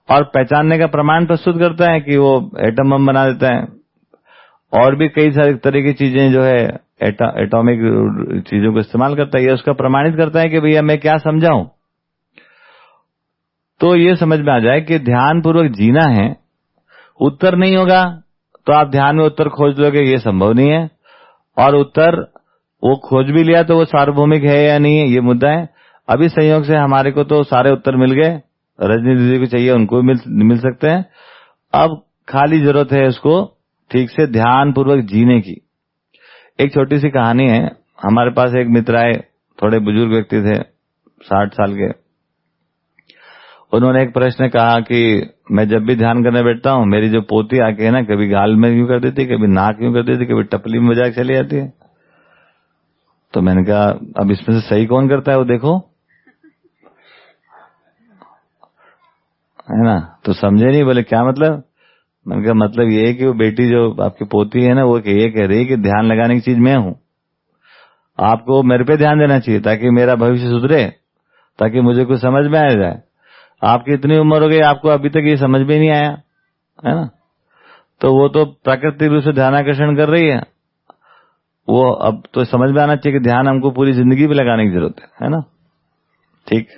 और पहचानने का प्रमाण प्रस्तुत करता है कि वो एटम बम बना देता है। और भी कई सारी तरह की चीज़ें जो है एटॉमिक चीज़ों को इस्तेमाल करता है। ये उसका प्रमाणित करता है कि भैया मैं क्या समझाऊं। तो ये समझ में आ जाए कि ध्यान पूर्वक जीना है। उत्तर नहीं होगा तो आप ध्यान में उत्तर खोज लोगे, ये संभव नहीं है। और उत्तर, वो खोज भी लिया तो वो सार्वभौमिक है या नहीं है, ये मुद्दा है। अभी संयोग से हमारे को तो सारे उत्तर मिल गए। रजनी दीदी को चाहिए उनको मिल, मिल सकते हैं। अब खाली ज़रूरत है उसको ठीक से ध्यान पूर्वक जीने की। एक छोटी सी कहानी है। हमारे पास एक मित्र आए थोड़े बुज़ुर्ग व्यक्ति थे साठ साल के। उन्होंने एक प्रश्न कहा कि मैं जब भी ध्यान करने बैठता हूँ मेरी जो पोती आके है ना कभी गाल में क्यों कर देती कभी नाक क्यों कर देती कभी टपली में बजा चली जाती है। तो मैंने कहा अब इसमें से सही कौन करता है वो देखो। है ना? तो समझे नहीं, बोले, क्या मतलब? मैंने कहा मतलब ये है कि वो बेटी जो आपकी पोती है ना, वो ये कह रही है कि ध्यान लगाने की चीज़ मैं हूँ। आपको मेरे पे ध्यान देना चाहिए, ताकि मेरा भविष्य सुधरे, ताकि मुझे कुछ समझ में आ जाए। आपकी इतनी उम्र हो गई, आपको अभी तक ये समझ में नहीं आया, है ना? तो वो तो प्राकृतिक रूप से ध्यान आकर्षण कर रही है। वो अब तो समझ में आना चाहिए कि ध्यान हमको पूरी ज़िंदगी पे लगाने की ज़रूरत है है ना? ठीक।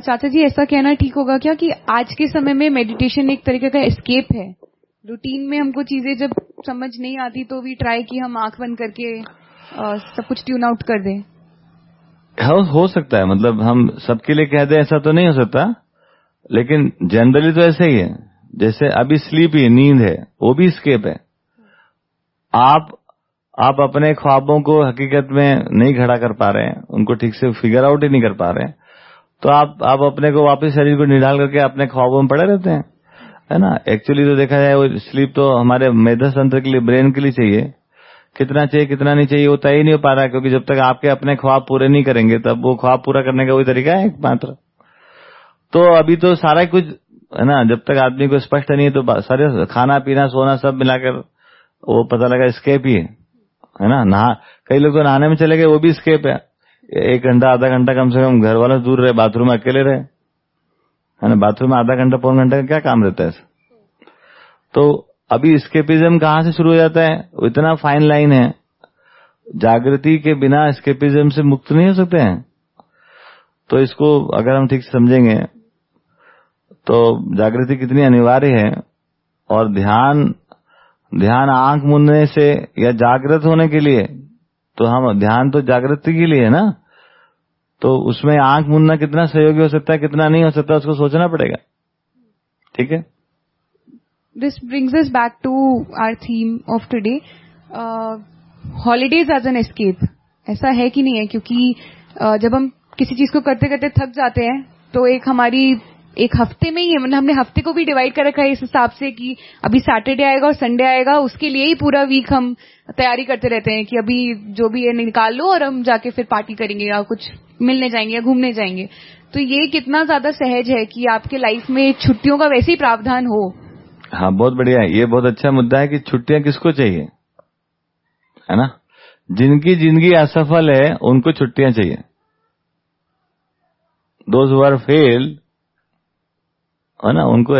चाचा जी ऐसा कहना ठीक होगा क्या कि आज के समय में मेडिटेशन एक तरीके का एस्केप है? रूटीन में हमको चीज़ें जब समझ नहीं आती तो भी ट्राई की हम आँख बंद करके सब कुछ ट्यून आउट कर दें। हो, हो सकता है। मतलब हम सबके लिए कह दें ऐसा तो नहीं हो सकता। लेकिन जनरली तो ऐसे ही है। जैसे अभी स्लीप ही नींद है वो भी स्केप है। आप आप अपने ख्वाबों को हकीकत में नहीं खड़ा कर पा रहे हैं। उनको ठीक से फिगर आउट ही नहीं कर पा रहे हैं। तो आप आप अपने को वापस शरीर को निढाल करके अपने ख्वाबों में पड़े रहते हैं। है ना? एक्चुअली तो देखा जाए, वो स्लीप तो हमारे मेधा तंत्र के लिए ब्रेन के लिए चाहिए। कितना चाहिए, कितना नहीं चाहिए, वो तय ही नहीं हो पा रहा, क्योंकि जब तक आपके अपने ख्वाब पूरे नहीं करेंगे, तब वो ख्वाब पूरा करने का वही तरीका है एकमात्र। तो अभी तो सारा कुछ, है ना? जब तक आदमी को स्पष्ट नहीं है तो सारे खाना, पीना, सोना सब मिलाकर वो पता लगा स्केप ही है। है ना? नहा, कई लोग तो नहाने में चले गए, वो भी स्केप है। एक घंटा, आधा घंटा कम से कम घर वालों से दूर रहे, बाथरूम में अकेले रहे। है ना? बाथरूम में आधा घंटा, पौन घंटे का क्या काम रहता है तो अभी स्केपिज्म कहाँ से शुरू हो जाता है? इतना फाइन लाइन है। जागृति के बिना स्केपिज्म से मुक्त नहीं हो सकते हैं। तो इसको अगर हम ठीक से समझेंगे तो जागृति कितनी अनिवार्य है। और ध्यान ध्यान आँख मुनने से या जागृत होने के लिए तो हम ध्यान तो जागृति के लिए है ना? तो उसमें आँख मुनना कितना सहयोगी हो सकता है कितना नहीं हो सकता उसको सोचना पड़ेगा। ठीक है? This brings us back to our theme of today. Holidays as an escape. ऐसा है कि नहीं है? क्योंकि uh, जब हम किसी चीज़ को करते करते थक जाते हैं तो एक हमारी एक हफ़्ते में ही है मतलब हमने हफ़्ते को भी डिवाइड कर रखा है इस हिसाब से कि अभी सैटरडे आएगा और संडे आएगा, उसके लिए ही पूरा वीक हम तैयारी करते रहते हैं कि अभी जो भी है, निकाल लो और हम जाके फिर पार्टी करेंगे या कुछ मिलने जाएँगे या घूमने जाएँगे। तो ये कितना ज़्यादा सहज है कि आपके लाइफ में छुट्टियों का वैसे ही प्रावधान हो। हाँ बहुत बढ़िया है। ये बहुत अच्छा मुद्दा है कि छुट्टियाँ किसको चाहिए? है ना? जिनकी ज़िंदगी असफल है, उनको छुट्टियाँ चाहिए। दोज आर फेल है ना, उनको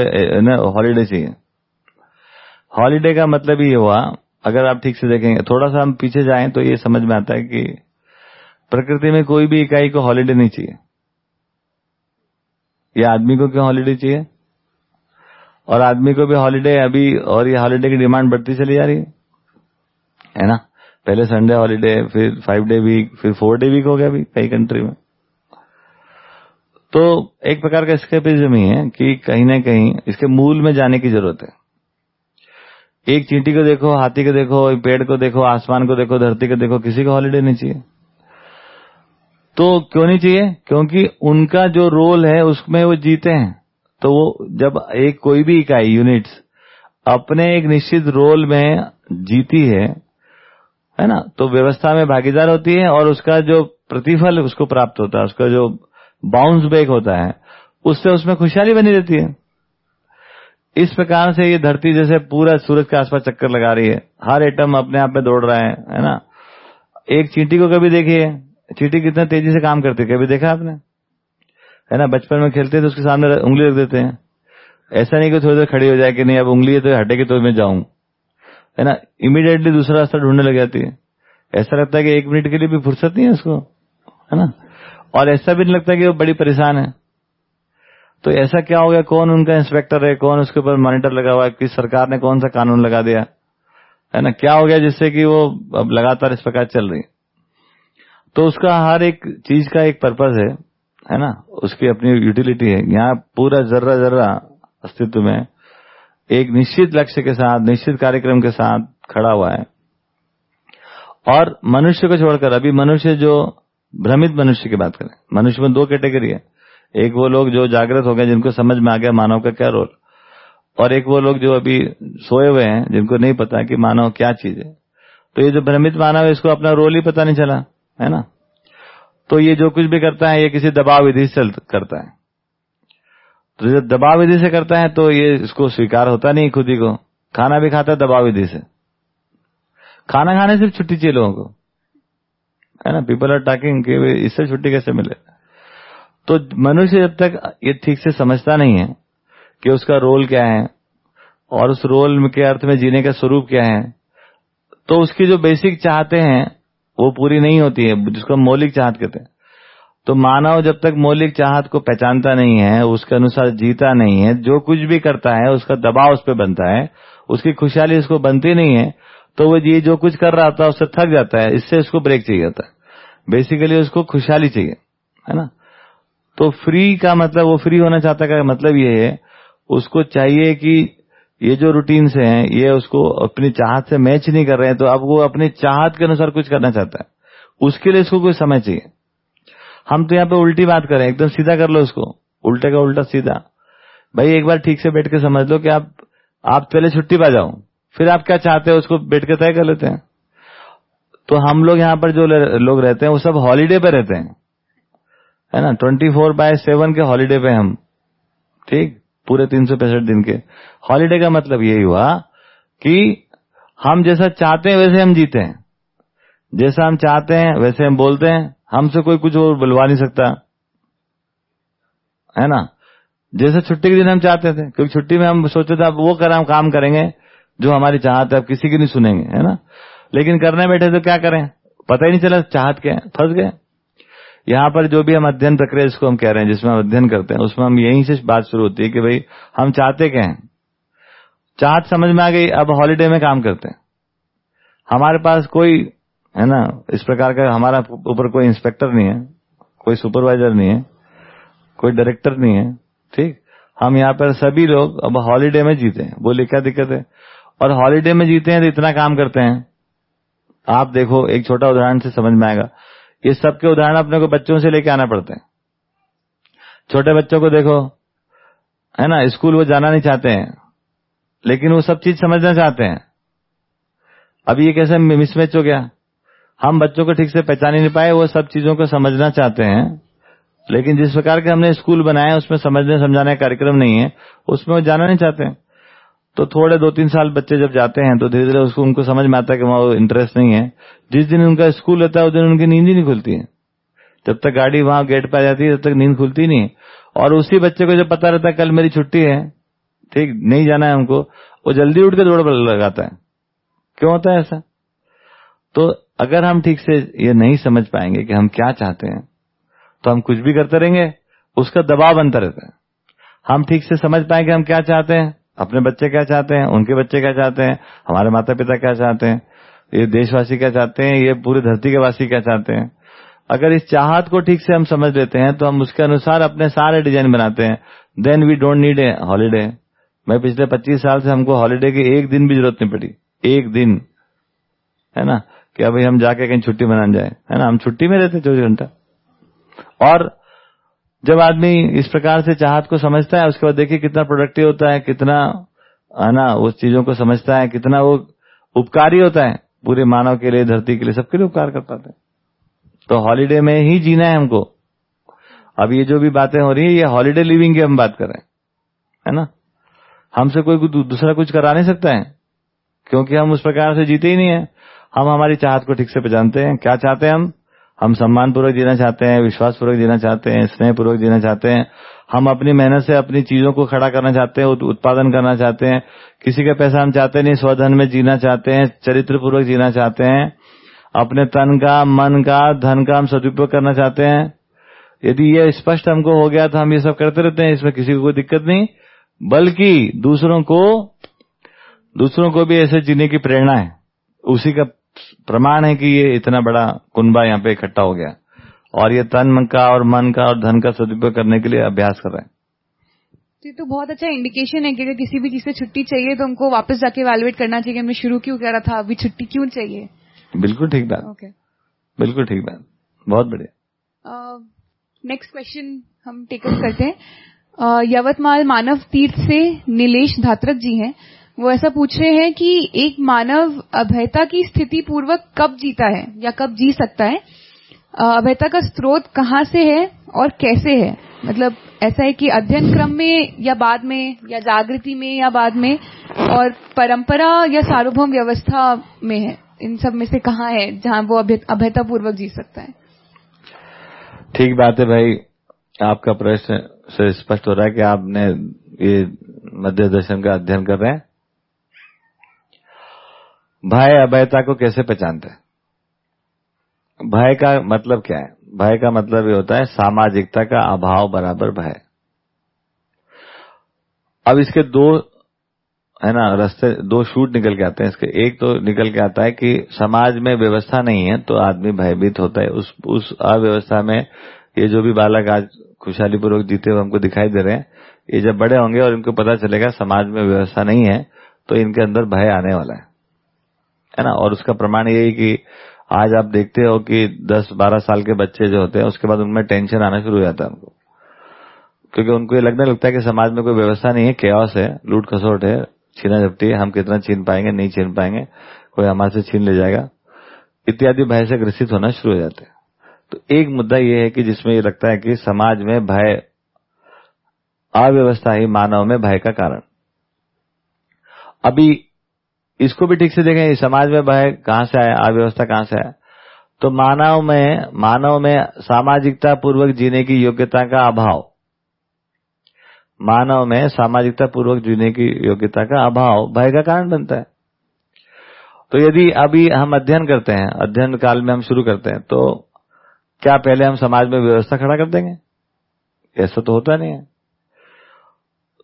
हॉलीडे चाहिए। हॉलीडे का मतलब ये हुआ, अगर आप ठीक से देखेंगे, थोड़ा सा हम पीछे जाएँ तो ये समझ में आता है कि प्रकृति में कोई भी इकाई को हॉलीडे नहीं चाहिए। या आदमी को क्यों हॉलीडे चाहिए? और आदमी को भी हॉलीडे अभी और ये हॉलीडे की डिमांड बढ़ती चली जा रही है। है ना? पहले संडे हॉलीडे फिर फाइव डे वीक फिर फोर डे वीक हो गया अभी कई कंट्री में। तो एक प्रकार का स्केपिज्म ही है कि कहीं ना कहीं इसके मूल में जाने की ज़रूरत है। एक चींटी को देखो, हाथी को देखो पेड़ को देखो, आसमान को देखो, धरती को देखो, किसी को हॉलीडे नहीं चाहिए। तो क्यों नहीं चाहिए? क्योंकि उनका जो रोल है, उसमें वो जीते हैं। तो वो जब एक कोई भी इकाई यूनिट्स अपने एक निश्चित रोल में जीती है है ना? तो व्यवस्था में भागीदार होती है और उसका जो प्रतिफल, उसको प्राप्त होता है, उसका जो बाउंस बैक होता है, उससे उसमें खुशहाली बनी रहती है। इस प्रकार से ये धरती जैसे पूरा सूरज के आसपास चक्कर लगा रही है। हर एटम अपने आप में दौड़ रहा है है ना? एक चींटी को कभी देखिए, चींटी कितना तेज़ी से काम करती है, कभी देखा आपने? है ना, बचपन में खेलते थे, उसके सामने उंगली रख देते हैं। ऐसा नहीं कि थोड़ी देर खड़ी हो जाए कि नहीं, अब उंगली है तो हटेगी तो मैं जाऊँ। है ना इमीडिएटली दूसरा रास्ता ढूँढने लग जाती है। ऐसा लगता है कि एक मिनट के लिए भी फुर्सत नहीं है उसको, है ना? और ऐसा भी नहीं लगता कि वो बड़ी परेशान है। तो ऐसा क्या हो गया? कौन उनका इंस्पेक्टर है? कौन उसके ऊपर मॉनिटर लगा हुआ है? किस सरकार ने कौन सा कानून लगा दिया? है ना? क्या हो गया जिससे कि वो अब लगातार इस प्रकार चल रही तो उसका हर एक चीज़ का एक पर्पज है है ना? उसकी अपनी यूटिलिटी है। यहाँ पूरा जर्रा जर्रा अस्तित्व में एक निश्चित लक्ष्य के साथ, निश्चित कार्यक्रम के साथ खड़ा हुआ है। और मनुष्य को छोड़कर, अभी मनुष्य जो भ्रमित मनुष्य की बात करें। मनुष्य में दो कैटेगरी है। एक वो लोग जो जागृत हो गए, जिनको समझ में आ गया मानव का क्या रोल। और एक वो लोग जो अभी सोए हुए हैं, जिनको नहीं पता कि मानव क्या चीज़ है। तो ये जो भ्रमित मानव है, इसको अपना रोल ही पता नहीं चला, है ना? तो ये जो कुछ भी करता है, ये किसी दबाव विधि से करता है। तो जब दबाव विधि से करता है तो ये इसको स्वीकार होता नहीं खुद ही को। खाना भी खाता है दबाव विधि से। खाना खाने से छुट्टी चाहिए लोगों को। है ना? पीपल आर टॉकिंग इससे छुट्टी कैसे मिले? तो मनुष्य जब तक ये ठीक से समझता नहीं है कि उसका रोल क्या है और उस रोल के अर्थ में जीने का स्वरूप क्या है तो उसकी जो बेसिक चाहते हैं, वो पूरी नहीं होती है, जिसको मौलिक चाहत कहते हैं। तो मानव जब तक मौलिक चाहत को पहचानता नहीं है, उसके अनुसार जीता नहीं है, जो कुछ भी करता है, उसका दबाव उस पर बनता है, उसकी खुशहाली उसको बनती नहीं है तो वो ये जो कुछ कर रहा था, उससे थक जाता है। इससे उसको ब्रेक चाहिए होता है। बेसिकली उसको खुशहाली चाहिए, है ना? तो फ्री का मतलब वो फ्री होना चाहता का मतलब ये है, उसको चाहिए कि ये जो रूटीन से हैं, ये उसको अपनी चाहत से मैच नहीं कर रहे हैं तो अब वो अपनी चाहत के अनुसार कुछ करना चाहता है। उसके लिए इसको कोई समय चाहिए। हम तो यहाँ पे उल्टी बात करें, एकदम सीधा कर लो उसको। उल्टे का उल्टा सीधा। भाई एक बार ठीक से बैठ के समझ लो कि आप आप पहले छुट्टी पा जाओ। फिर आप क्या चाहते हो, उसको बैठ के तय कर लेते हैं? तो हम लोग यहाँ पर जो लोग रहते हैं, वो सब हॉलीडे पे रहते हैं। है ना? ट्वेंटी फोर बाय सेवन के हॉलीडे पे हम। ठीक? पूरे तीन सौ पैंसठ दिन के। हॉलीडे का मतलब यही हुआ कि हम जैसा चाहते हैं, वैसे हम जीते हैं। जैसा हम चाहते हैं, वैसे हम बोलते हैं। हमसे कोई कुछ और बुलवा नहीं सकता। है ना? जैसे छुट्टी के दिन हम चाहते थे, क्योंकि छुट्टी में हम सोचते थे, अब वो कर, हम काम करेंगे। जो हमारी चाहत है, अब किसी की नहीं सुनेंगे, है ना? लेकिन करने बैठे तो क्या करें? पता ही नहीं चला चाहत क्या है, फंस गए। यहाँ पर जो भी हम अध्ययन प्रक्रिया जिसको हम कह रहे हैं, जिसमें हम अध्ययन करते हैं, उसमें हम यहीं से बात शुरू होती है कि भाई, हम चाहते क्या हैं? चाहत समझ में आ गई, अब हॉलीडे में काम करते हैं। हमारे पास कोई, है ना, इस प्रकार का हमारा ऊपर कोई इंस्पेक्टर नहीं है, कोई सुपरवाइजर नहीं है, कोई डायरेक्टर नहीं है, ठीक? हम यहाँ पर सभी लोग अब हॉलीडे में जीते हैं। बोले क्या दिक्कत है? और हॉलीडे में जीते हैं तो इतना काम करते हैं। आप देखो, एक छोटा उदाहरण से समझ में आएगा। ये सबके उदाहरण अपने को बच्चों से लेके आना पड़ते हैं। छोटे बच्चों को देखो, है ना, स्कूल वो जाना नहीं चाहते हैं, लेकिन वो सब चीज़ समझना चाहते हैं। अभी ये कैसे मिसमैच हो गया? हम बच्चों को ठीक से पहचान ही नहीं पाए, वो सब चीज़ों को समझना चाहते हैं, लेकिन जिस प्रकार के हमने स्कूल बनाया, उसमें समझने, समझाने का कार्यक्रम नहीं है, उसमें वो जाना नहीं चाहते हैं। तो थोड़े दो तीन साल बच्चे जब जाते हैं तो धीरे धीरे उसको, उनको समझ में आता है कि वहाँ इंटरेस्ट नहीं है। जिस दिन उनका स्कूल होता है, उस दिन उनकी नींद ही नहीं खुलती है। जब तक गाड़ी वहाँ गेट पर आ जाती है, तब तक नींद खुलती नहीं और उसी बच्चे को जब पता रहता है, कल मेरी छुट्टी है, ठीक, नहीं जाना है हमको, वो जल्दी उठ के दौड़ पर लगाता है। क्यों होता है ऐसा? तो अगर हम ठीक से ये नहीं समझ पाएँगे कि हम क्या चाहते हैं तो हम कुछ भी करते रहेंगे, उसका दबाव बनता रहता है। हम ठीक से समझ पाएँगे हम क्या चाहते हैं अपने बच्चे क्या चाहते हैं? उनके बच्चे क्या चाहते हैं? हमारे माता पिता क्या चाहते हैं? ये देशवासी क्या चाहते हैं? ये पूरी धरती के वासी क्या चाहते हैं? अगर इस चाहत को ठीक से हम समझ लेते हैं तो हम उसके अनुसार अपने सारे डिज़ाइन बनाते हैं। Then we don't need a holiday मैं पिछले 25 साल से हमको हॉलीडे की एक दिन भी ज़रूरत नहीं पड़ी। एक दिन। है ना? कि अभी हम जाके कहीं छुट्टी मनाने जाए। है ना? हम छुट्टी में रहते चौबीस घंटा। और जब आदमी इस प्रकार से चाहत को समझता है, उसके बाद देखिए कितना प्रोडक्टिव होता है, कितना, है ना, उस चीज़ों को समझता है, कितना वो उपकारी होता है, पूरे मानव के लिए, धरती के लिए, सबके लिए उपकार कर पाते हैं। तो हॉलीडे में ही जीना है हमको। अब ये जो भी बातें हो रही है, ये हॉलीडे लिविंग की हम बात कर रहे हैं, है ना? हमसे कोई दूसरा कुछ करा नहीं सकता है, क्योंकि हम उस प्रकार से जीते ही नहीं है। हम हमारी चाहत को ठीक से पहचानते हैं। क्या चाहते हैं हम? हम सम्मान पूर्वक जीना चाहते हैं विश्वास पूर्वक जीना चाहते हैं स्नेह पूर्वक जीना चाहते हैं, हम अपनी मेहनत से अपनी चीज़ों को खड़ा करना चाहते हैं उत्पादन करना चाहते हैं, किसी का पैसा हम चाहते नहीं, स्वधन में जीना चाहते हैं चरित्र पूर्वक जीना चाहते हैं, अपने तन का, मन का, धन का हम सदुपयोग करना चाहते हैं। यदि ये स्पष्ट हमको हो गया तो हम ये सब करते रहते हैं, इसमें किसी को कोई दिक्कत नहीं, बल्कि दूसरों को दूसरों को भी ऐसे जीने की प्रेरणा है, उसी का प्रमाण है कि ये इतना बड़ा कुंबा यहाँ पे इकट्ठा हो गया। और ये तन मन का और मन का और धन का सदुपयोग करने के लिए अभ्यास कर रहे हैं। ये तो बहुत अच्छा इंडिकेशन है कि अगर किसी भी चीज़ से छुट्टी चाहिए तो हमको वापस जाके वैल्युएट करना चाहिए। हमने शुरू क्यों करा था अभी छुट्टी क्यों चाहिए? बिल्कुल ठीक बात। ओके बिल्कुल ठीक बात। बहुत बढ़िया। नेक्स्ट क्वेश्चन हम टेकअप करते हैं। uh, यवतमाल मानव तीर्थ से नीलेश धात्रक जी हैं। वो ऐसा पूछ रहे हैं कि एक मानव अभयता की स्थिति पूर्वक कब जीता है या कब जी सकता है? अभयता का स्रोत कहाँ से है और कैसे है? मतलब ऐसा है कि अध्ययन क्रम में या बाद में या जागृति में या बाद में और परंपरा या सार्वभौम व्यवस्था में है। इन सब में से कहाँ है जहाँ वो अभयता पूर्वक जी सकता है? ठीक बात है भाई। आपका प्रश्न से स्पष्ट हो रहा है कि आपने ये मध्य दर्शन का अध्ययन कर रहे हैं। भय अभयता को कैसे पहचानते हैं? भय का मतलब क्या है? भय का मतलब ये होता है सामाजिकता का अभाव बराबर भय। अब इसके दो, है ना, रास्ते, दो शूट निकल के आते हैं इसके। एक तो निकल के आता है कि समाज में व्यवस्था नहीं है तो आदमी भयभीत होता है। उस उस अव्यवस्था में ये जो भी बालक आज खुशहाली पूर्वक जीते हुए हमको दिखाई दे रहे हैं, ये जब बड़े होंगे और इनको पता चलेगा समाज में व्यवस्था नहीं है तो इनके अंदर भय आने वाला है। है ना? और उसका प्रमाण यही कि आज आप देखते हो कि 10-12 साल के बच्चे जो होते हैं, उसके बाद उनमें टेंशन आना शुरू हो जाता है उनको। क्योंकि उनको ये लगने लगता है कि समाज में कोई व्यवस्था नहीं है केस है, लूट खसोट है छीना झपटी है, हम कितना छीन पाएँगे, नहीं छीन पाएँगे, कोई हमारे से छीन ले जाएगा। इत्यादि भय से ग्रसित होना शुरू हो जाते हैं। तो एक मुद्दा यह है कि जिसमें ये लगता है कि समाज में भय, अव्यवस्था ही मानव में भय का कारण। अभी इसको भी ठीक से देखें समाज में भय कहाँ से आया, अव्यवस्था कहाँ से आया? तो मानव में मानव में सामाजिकता पूर्वक जीने की योग्यता का अभाव। मानव में सामाजिकता पूर्वक जीने की योग्यता का अभाव भय का कारण बनता है। तो यदि अभी हम अध्ययन करते हैं, अध्ययन काल में हम शुरू करते हैं तो क्या पहले हम समाज में व्यवस्था खड़ा कर देंगे? ऐसा तो होता नहीं है।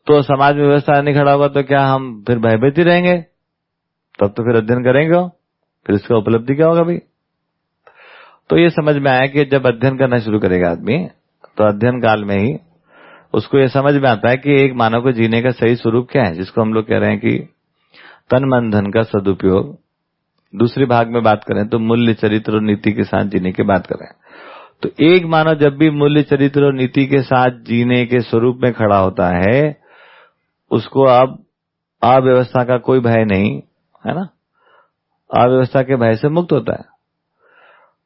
तो समाज में व्यवस्था नहीं खड़ा होगा तो क्या हम फिर भयभीत रहेंगे? तब तो फिर अध्ययन करेंगे फिर इसका उपलब्धि क्या होगा भाई तो ये समझ में आया कि जब अध्ययन करना शुरू करेगा आदमी तो अध्ययन काल में ही उसको ये समझ में आता है कि एक मानव को जीने का सही स्वरूप क्या है, जिसको हम लोग कह रहे हैं कि तन, मन, धन का सदुपयोग। दूसरे भाग में बात करें तो मूल्य, चरित्र और नीति के साथ जीने की बात करें। तो एक मानव जब भी मूल्य, चरित्र और नीति के साथ जीने के स्वरूप में खड़ा होता है, उसको अब अव्यवस्था का कोई भय नहीं। है ना? अव्यवस्था के भय से मुक्त होता है।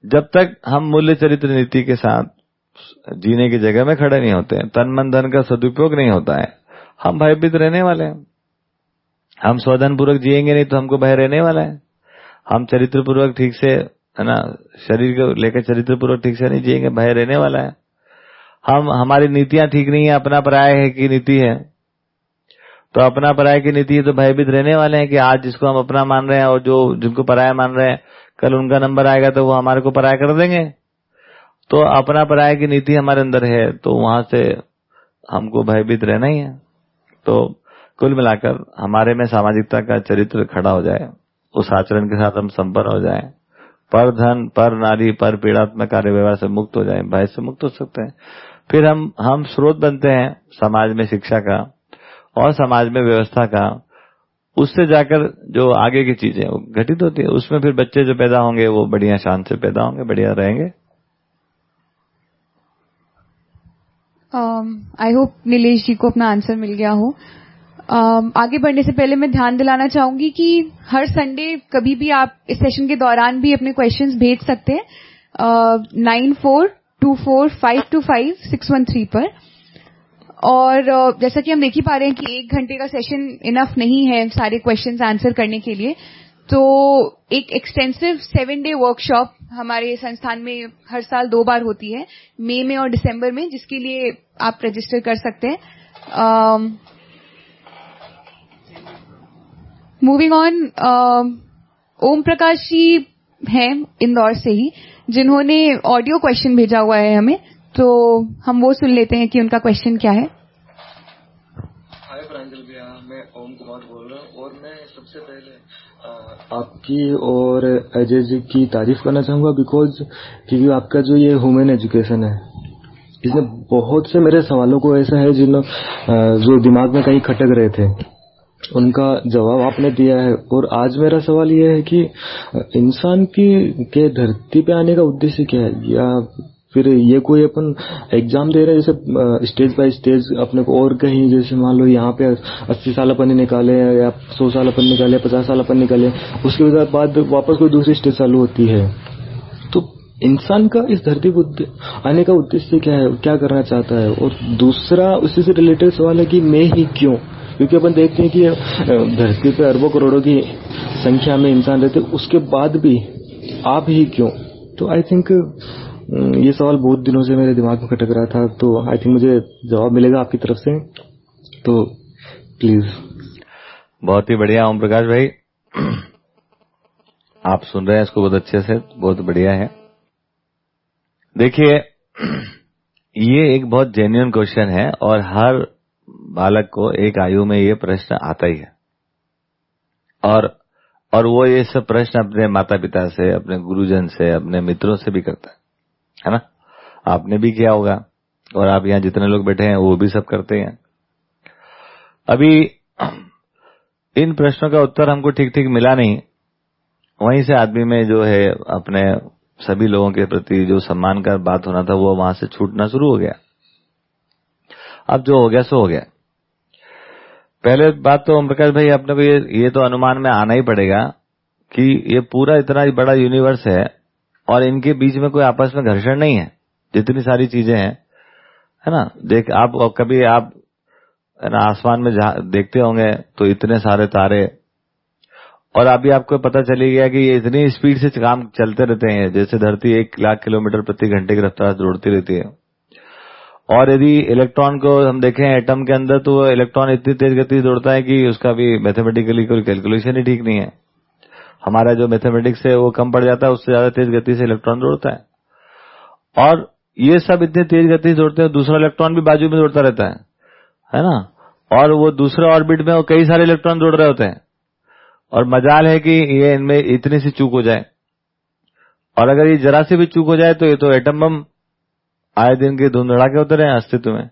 जब तक हम मूल्य चरित्र नीति के साथ जीने की जगह में खड़े नहीं होते, तन मन धन का सदुपयोग नहीं होता है, हम भयभीत रहने वाले हैं। हम स्वधन पूर्वक जिएँगे नहीं तो हमको भय रहने वाला है। हम चरित्र पूर्वक ठीक से, है ना, शरीर को लेकर चरित्र पूर्वक ठीक से नहीं जिएँगे, भय रहने वाला है। हम, हमारी नीतियाँ ठीक नहीं है, अपना पराय है की नीति है। तो अपना पराय की नीति तो भयभीत रहने वाले हैं कि आज जिसको हम अपना मान रहे हैं और जो जिनको पराया मान रहे हैं, कल उनका नंबर आएगा तो वो हमारे को पराया कर देंगे। तो अपना पराय की नीति हमारे अंदर है तो वहाँ से हमको भयभीत रहना ही है। तो कुल मिलाकर हमारे में सामाजिकता का चरित्र खड़ा हो जाए, उस आचरण के साथ हम संपन्न हो जाए, पर धन, पर नारी, पर पीड़ात्मक कार्य व्यवहार से मुक्त हो जाए, भय से मुक्त हो सकते हैं। फिर हम हम स्रोत बनते हैं समाज में शिक्षा का और समाज में व्यवस्था का उससे जाकर जो आगे की चीज़ें घटित होती है। उसमें फिर बच्चे जो पैदा होंगे वो बढ़िया शान से पैदा होंगे बढ़िया रहेंगे। आई होप नीलेश जी को अपना आंसर मिल गया हो। Uh, आगे बढ़ने से पहले मैं ध्यान दिलाना चाहूँगी कि हर संडे कभी भी आप इस सेशन के दौरान भी अपने क्वेश्चंस भेज सकते हैं nine four two four five two five six one three पर। और जैसा कि हम देख ही पा रहे हैं कि एक घंटे का सेशन इनफ नहीं है सारे क्वेश्चन आंसर करने के लिए। तो एक एक्सटेंसिव सेवन डे वर्कशॉप हमारे संस्थान में हर साल दो बार होती है, मई में और दिसंबर में, जिसके लिए आप रजिस्टर कर सकते हैं। मूविंग ऑन ओम प्रकाश जी हैं इंदौर से ही, जिन्होंने ऑडियो क्वेश्चन भेजा हुआ है हमें। तो हम वो सुन लेते हैं कि उनका क्वेश्चन क्या है। हाय प्रांजल भैया मैं ओम कुमार बोल रहा हूँ और मैं सबसे पहले आपकी और अजय जी की तारीफ़ करना चाहूँगा बिकॉज़ क्योंकि आपका जो ये ह्यूमन एजुकेशन है इसमें बहुत से मेरे सवालों को ऐसा है जिन जो दिमाग में कहीं खटक रहे थे। उनका जवाब आपने दिया है और आज मेरा सवाल यह है कि इंसान की के धरती पे आने का उद्देश्य क्या है? या फिर ये कोई अपन एग्ज़ाम दे रहे जैसे स्टेज बाय स्टेज अपने को और कहीं, जैसे मान लो यहाँ पे अस्सी साल अपन निकाले या सौ साल अपन निकाले पचास साल अपन निकाले उसके बाद वापस कोई दूसरी स्टेज चालू होती है। तो इंसान का इस धरती को आने का उद्देश्य क्या है, क्या करना चाहता है? और दूसरा, उसी से रिलेटेड सवाल है कि मैं ही क्यों? क्योंकि अपन देखते हैं कि धरती पे अरबों करोड़ों की संख्या में इंसान रहते उसके बाद भी आप ही क्यों? तो आई थिंक ये सवाल बहुत दिनों से मेरे दिमाग में खटक रहा था तो आई थिंक मुझे जवाब मिलेगा आपकी तरफ़ से तो प्लीज़ बहुत ही बढ़िया, ओम प्रकाश भाई। आप सुन रहे हैं इसको बहुत अच्छे से, बहुत बढ़िया है। देखिए, ये एक बहुत जेन्युइन क्वेश्चन है, और हर बालक को एक आयु में ये प्रश्न आता ही है। और और वो ये सब प्रश्न अपने माता पिता से, अपने गुरुजन से, अपने मित्रों से भी करता है। है ना? आपने भी किया होगा, और आप यहाँ जितने लोग बैठे हैं, वो भी सब करते हैं। अभी इन प्रश्नों का उत्तर हमको ठीक ठीक मिला नहीं। वहीं से आदमी में जो है, अपने सभी लोगों के प्रति जो सम्मान का बात होना था, वो वहाँ से छूटना शुरू हो गया। अब जो हो गया, सो हो गया। पहले बात तो ओम प्रकाश भाई अपने को ये ये तो अनुमान में आना ही पड़ेगा कि ये पूरा इतना बड़ा यूनिवर्स है और इनके बीच में कोई आपस में घर्षण नहीं है, जितनी सारी चीज़ें हैं, है ना? देख, आप कभी आप ना, आसमान में देखते होंगे तो इतने सारे तारे, और अभी आपको पता चली गया कि ये इतनी स्पीड से काम चलते रहते हैं, जैसे धरती एक लाख किलोमीटर प्रति घंटे की रफ्तार से दौड़ती रहती है। और यदि इलेक्ट्रॉन को हम देखें एटम के अंदर तो इलेक्ट्रॉन इतनी तेज गति से दौड़ता है कि उसका भी मैथमेटिकली कोई कैलकुलेशन ही ठीक नहीं है। हमारा जो मैथमेटिक्स है, वो कम पड़ जाता है, उससे ज़्यादा तेज गति से इलेक्ट्रॉन दौड़ता है। और ये सब इतने तेज गति से दौड़ते हैं, दूसरा इलेक्ट्रॉन भी बाजू में दौड़ता रहता है है ना? और वो दूसरे ऑर्बिट में कई सारे इलेक्ट्रॉन दौड़ रहे होते हैं। और मजाल है कि ये इनमें इतनी सी चूक हो जाए। और अगर ये जरा से भी चूक हो जाए तो ये तो एटम बम आए दिन के धुंधड़ाके होते रहे अस्तित्व में।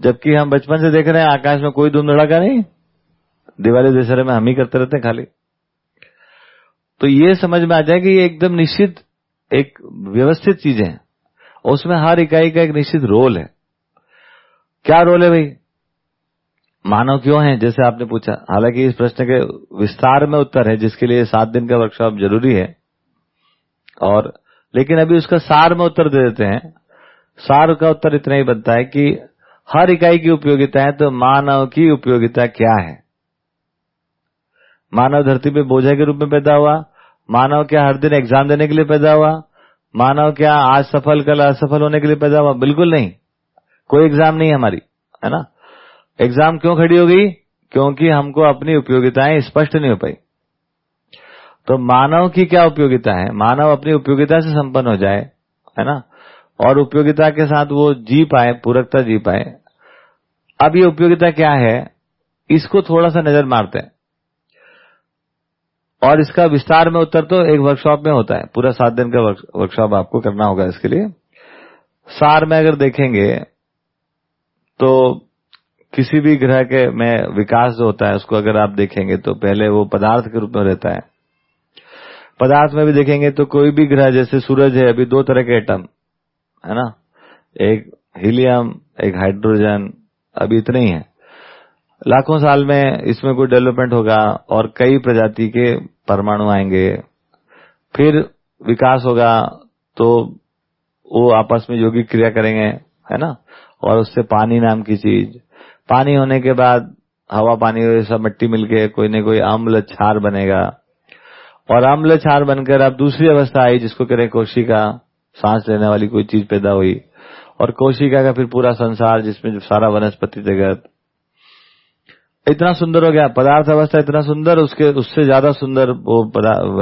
जबकि हम बचपन से देख रहे हैं, आकाश में कोई धुंधड़ाका नहीं। दिवाली दशहरे में हम ही करते रहते हैं खाली। तो ये समझ में आ जाए कि ये एकदम निश्चित एक व्यवस्थित चीज़ें हैं। उसमें हर इकाई का एक निश्चित रोल है। क्या रोल है भाई? मानव क्यों है? जैसे आपने पूछा। हालाँकि इस प्रश्न के विस्तार में उत्तर है, जिसके लिए सात दिन का वर्कशॉप ज़रूरी है। और, लेकिन अभी उसका सार में उत्तर दे देते हैं। सार का उत्तर इतना ही बनता है कि हर इकाई की उपयोगिता है तो मानव की उपयोगिता क्या है? मानव धरती पे बोझा के रूप में पैदा हुआ। मानव क्या हर दिन एग्ज़ाम देने के लिए पैदा हुआ? मानव क्या आज सफल, कल असफल होने के लिए पैदा हुआ? बिल्कुल नहीं। कोई एग्ज़ाम नहीं है हमारी, है ना? एग्ज़ाम क्यों खड़ी हो गई? क्योंकि हमको अपनी उपयोगिताएँ स्पष्ट नहीं हो पाई। तो मानव की क्या उपयोगिता है? मानव अपनी उपयोगिता से संपन्न हो जाए, है ना? और उपयोगिता के साथ वो जी पाए, पूरकता जी पाए। अब ये उपयोगिता क्या है? इसको थोड़ा सा नज़र मारते हैं। और इसका विस्तार में उत्तर तो एक वर्कशॉप में होता है। पूरा सात दिन का वर्कशॉप आपको करना होगा इसके लिए। सार में अगर देखेंगे तो किसी भी ग्रह के में विकास जो होता है, उसको अगर आप देखेंगे तो पहले वो पदार्थ के रूप में रहता है। पदार्थ में भी देखेंगे तो कोई भी ग्रह, जैसे सूरज है, अभी दो तरह के एटम है ना? एक हीलियम, एक हाइड्रोजन अभी इतने ही है। लाखों साल में इसमें कोई डेवलपमेंट होगा और कई प्रजाति के परमाणु आएँगे, फिर विकास होगा तो वो आपस में योगिक क्रिया करेंगे, है ना? और उससे पानी नाम की चीज़। पानी होने के बाद हवा, पानी सब मिट्टी मिलके कोई न कोई अम्ल क्षार बनेगा। और अम्ल क्षार बनकर अब दूसरी अवस्था आई जिसको कह रहे कोशिका, सांस लेने वाली कोई चीज़ पैदा हुई। और कोशिका का फिर पूरा संसार जिसमें सारा वनस्पति जगत इतना सुंदर हो गया, पदार्थ अवस्था इतना सुंदर, उसके, उससे ज़्यादा सुंदर वो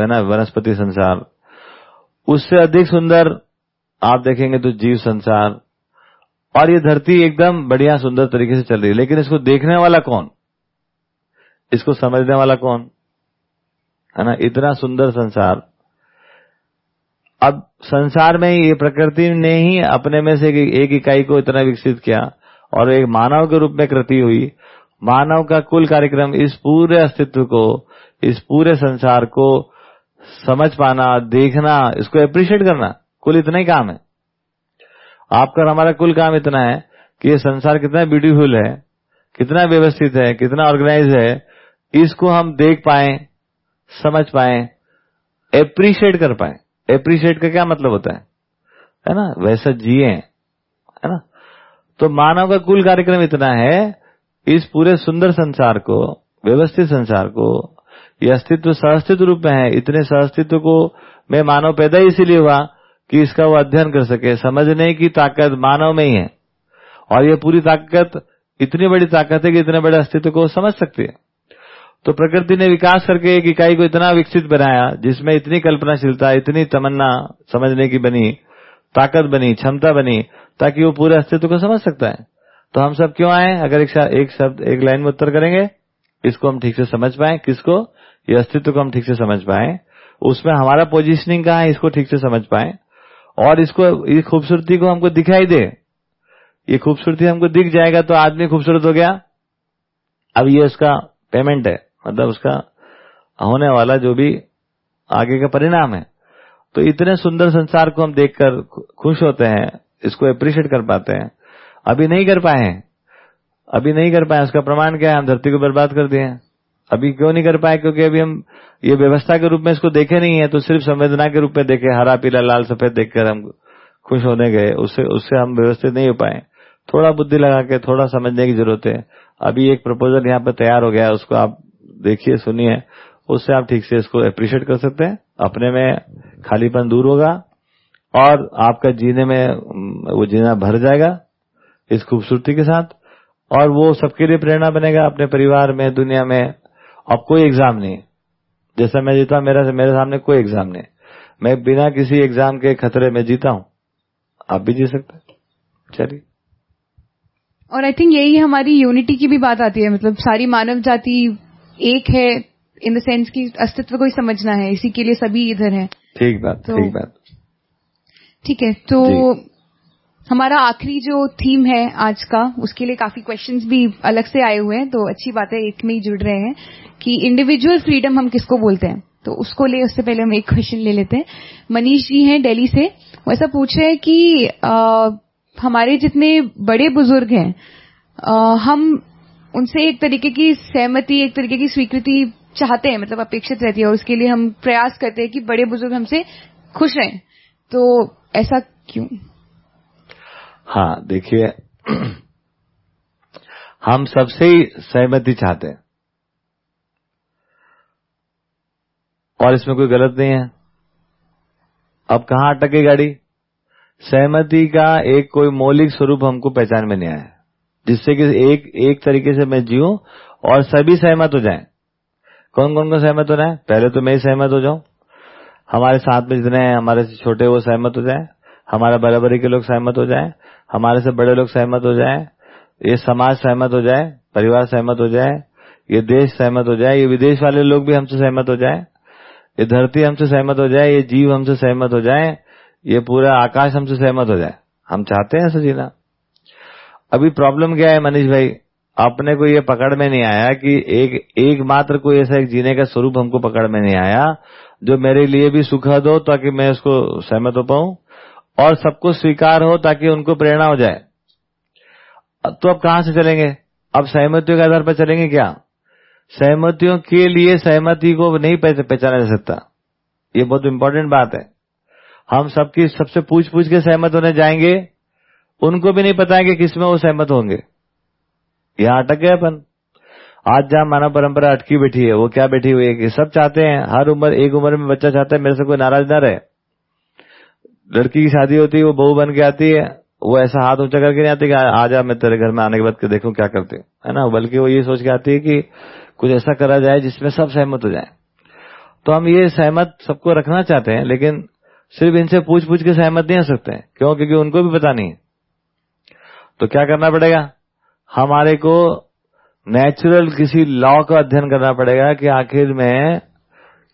है ना, वनस्पति संसार। उससे अधिक सुंदर आप देखेंगे तो जीव संसार। और ये धरती एकदम बढ़िया सुंदर तरीके से चल रही है, लेकिन इसको देखने वाला कौन? इसको समझने वाला कौन? है ना, इतना सुंदर संसार। अब संसार में ये प्रकृति ने ही अपने में से एक इकाई को इतना विकसित किया, और एक मानव के रूप में कृति हुई मानव का कुल कार्यक्रम इस पूरे अस्तित्व को, इस पूरे संसार को समझ पाना, देखना, इसको अप्रिशिएट करना, कुल इतना ही काम है। आपका हमारा कुल काम इतना है कि ये संसार कितना ब्यूटीफुल है, कितना व्यवस्थित है, कितना ऑर्गेनाइज है, इसको हम देख पाए, समझ पाए अप्रिशिएट कर पाए। अप्रिशिएट का क्या मतलब होता है? है ना? वैसा जिए, है ना? तो मानव का कुल कार्यक्रम इतना है इस पूरे सुंदर संसार को, व्यवस्थित संसार को, ये अस्तित्व सहअस्तित्व रूप में है, इतने सहअस्तित्व को मैं मानव पैदा ही इसीलिए हुआ कि इसका वो अध्ययन कर सके। समझने की ताकत मानव में ही है। और ये पूरी ताकत, इतनी बड़ी ताकत है कि इतने बड़े अस्तित्व को समझ सकती है। तो प्रकृति ने विकास करके एक इकाई को इतना विकसित बनाया, जिसमें इतनी कल्पनाशीलता, इतनी तमन्ना समझने की बनी, ताकत बनी, क्षमता बनी, ताकि वो पूरे अस्तित्व को समझ सकता है। तो हम सब क्यों आए? अगर एक, एक शब्द एक लाइन में उत्तर करेंगे इसको हम ठीक से समझ पाए। किसको? ये अस्तित्व को हम ठीक से समझ पाए। उसमें हमारा पोजिशनिंग कहाँ है इसको ठीक से समझ पाए। और इसको इस खूबसूरती को हमको दिखाई दे। ये खूबसूरती हमको दिख जाएगा तो आदमी खूबसूरत हो गया। अब ये उसका पेमेंट है। मतलब उसका होने वाला जो भी आगे का परिणाम है। तो इतने सुंदर संसार को हम देखकर खुश होते हैं इसको अप्रिशिएट कर पाते हैं। अभी नहीं कर पाए हैं। अभी नहीं कर पाए, उसका प्रमाण क्या है? हम धरती को बर्बाद कर दिए अभी क्यों नहीं कर पाए? क्योंकि अभी हम ये व्यवस्था के रूप में इसको देखे नहीं है तो सिर्फ़ संवेदना के रूप में देखे, हरा, पीला, लाल, सफ़ेद देखकर हम खुश होने गए। उससे उससे हम व्यवस्थित नहीं हो पाए। थोड़ा बुद्धि लगा के, थोड़ा समझने की ज़रूरत है। अभी एक प्रपोजल यहाँ पे तैयार हो गया उसको आप देखिए, सुनिए। उससे आप ठीक से इसको अप्रिशिएट कर सकते हैं। अपने में खालीपन दूर होगा और आपका जीने में वो जीना भर जाएगा। इस खूबसूरती के साथ और वो सबके लिए प्रेरणा बनेगा अपने परिवार में दुनिया में। अब कोई एग्ज़ाम नहीं। जैसा मैं जीता मेरा मेरे सामने कोई एग्ज़ाम नहीं। मैं बिना किसी एग्ज़ाम के खतरे में जीता हूँ। आप भी जी सकते चलिए। और आई थिंक यही हमारी यूनिटी की भी बात आती है। मतलब सारी मानव जाति एक है इन द सेंस की अस्तित्व को ही समझना है। इसी के लिए सभी इधर हैं। ठीक बात तो, ठीक बात। ठीक है तो हमारा आखिरी जो थीम है आज का उसके लिए काफ़ी क्वेश्चंस भी अलग से आए हुए हैं तो अच्छी बात है एक में ही जुड़ रहे हैं कि इंडिविजुअल फ्रीडम हम किसको बोलते हैं? तो उसको ले उससे पहले हम एक क्वेश्चन ले लेते हैं। मनीष जी हैं दिल्ली से वो ऐसा पूछ रहे हैं कि आ, हमारे जितने बड़े बुज़ुर्ग हैं आ, हम उनसे एक तरीके की सहमति एक तरीके की स्वीकृति चाहते हैं मतलब अपेक्षित रहती है और उसके लिए हम प्रयास करते हैं कि बड़े बुज़ुर्ग हमसे खुश रहें। तो ऐसा क्यों? हाँ देखिए, हम सबसे ही सहमति चाहते हैं। और इसमें कोई गलत नहीं है। अब कहाँ अटके गाड़ी? सहमति का एक कोई मौलिक स्वरूप हमको पहचान में नहीं आया। जिससे कि एक एक तरीके से मैं जीऊं और सभी सहमत हो जाएँ। कौन कौन को सहमत हो? जाए पहले तो मैं ही सहमत हो जाऊँ। हमारे साथ में जितने हैं, हमारे से छोटे वो सहमत हो जाए। हमारा बराबरी के लोग सहमत हो जाए। हमारे से बड़े लोग सहमत हो जाए, ये समाज सहमत हो जाए, परिवार सहमत हो जाए, ये देश सहमत हो जाए, ये विदेश वाले लोग भी हमसे सहमत हो जाए, ये धरती हमसे सहमत हो जाए, ये जीव हमसे सहमत हो जाए, ये पूरा आकाश हमसे सहमत हो जाए। हम चाहते हैं ऐसा जीना अभी प्रॉब्लम क्या है, मनीष भाई? अपने को ये पकड़ में नहीं आया कि एक एक मात्र कोई ऐसा एक जीने का स्वरूप हमको पकड़ में नहीं आया, जो मेरे लिए भी सुखद हो ताकि मैं उसको सहमत हो पाऊँ। और सबको स्वीकार हो ताकि उनको प्रेरणा हो जाए। तो अब कहाँ से चलेंगे? अब सहमतियों के आधार पर चलेंगे क्या? सहमतियों के लिए सहमति को नहीं पहचाना जा सकता। ये बहुत इंपॉर्टेंट बात है। हम सबकी सबसे पूछ पूछ के सहमत होने जाएँगे। उनको भी नहीं पता है कि किसमें वो सहमत होंगे। यहाँ अटक गए अपन। आज जहाँ मानव परंपरा अटकी बैठी है, वो क्या बैठी हुई है कि सब चाहते हैं, हर उम्र, एक उम्र में बच्चा चाहता है, मेरे से कोई नाराज़ ना रहे। लड़की की शादी होती है, वो बहू बन के आती है, वो ऐसा हाथ ऊँचा करके नहीं आती कि आ जा, मैं तेरे घर में आने के बाद देखूँ क्या करते है। ना? बल्कि वो ये सोच के आती है कि कुछ ऐसा करा जाए जिसमें सब सहमत हो जाए। तो हम ये सहमत सबको रखना चाहते हैं, लेकिन सिर्फ़ इनसे पूछ पूछ के सहमत नहीं हो सकते क्यों? क्योंकि उनको भी पता नहीं तो क्या करना पड़ेगा? हमारे को नेचुरल किसी लॉ का अध्ययन करना पड़ेगा कि आखिर में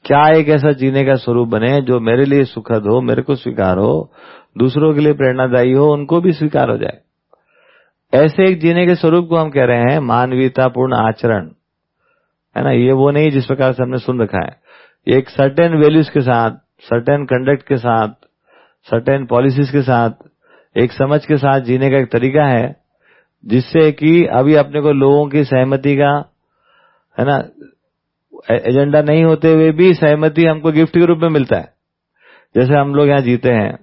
क्या एक ऐसा जीने का स्वरूप बने जो मेरे लिए सुखद हो, मेरे को स्वीकार हो, दूसरों के लिए प्रेरणादायी हो, उनको भी स्वीकार हो जाए? ऐसे एक जीने के स्वरूप को हम कह रहे हैं, मानवीयतापूर्ण आचरण। है ना? ये वो नहीं जिस प्रकार से हमने सुन रखा है। एक सर्टेन वैल्यूज़ के साथ सर्टेन कंडक्ट के साथ सर्टेन पॉलिसीज़ के साथ, एक समझ के साथ जीने का एक तरीका है, जिससे कि अभी अपने को लोगों की सहमति का, है ना एजेंडा नहीं होते हुए भी सहमति हमको गिफ्ट के रूप में मिलता है। जैसे हम लोग यहाँ जीते हैं,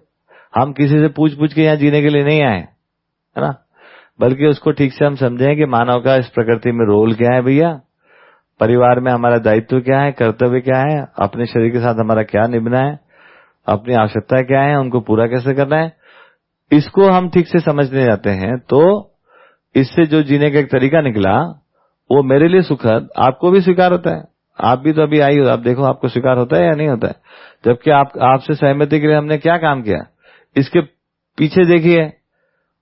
हम किसी से पूछ पूछ के यहाँ जीने के लिए नहीं आए, है ना? बल्कि उसको ठीक से हम समझें कि मानव का इस प्रकृति में रोल क्या है भैया? परिवार में हमारा दायित्व क्या है? कर्तव्य क्या है? अपने शरीर के साथ हमारा क्या निभना है? अपनी आवश्यकता क्या है? उनको पूरा कैसे करना है? इसको हम ठीक से समझने जाते हैं तो इससे जो जीने का एक तरीका निकला, वो मेरे लिए सुखद, आपको भी स्वीकार होता है। आप भी तो अभी आई हो, आप देखो आपको स्वीकार होता है या नहीं होता है। जबकि आप, आपसे सहमति के लिए हमने क्या काम किया? इसके पीछे देखिए,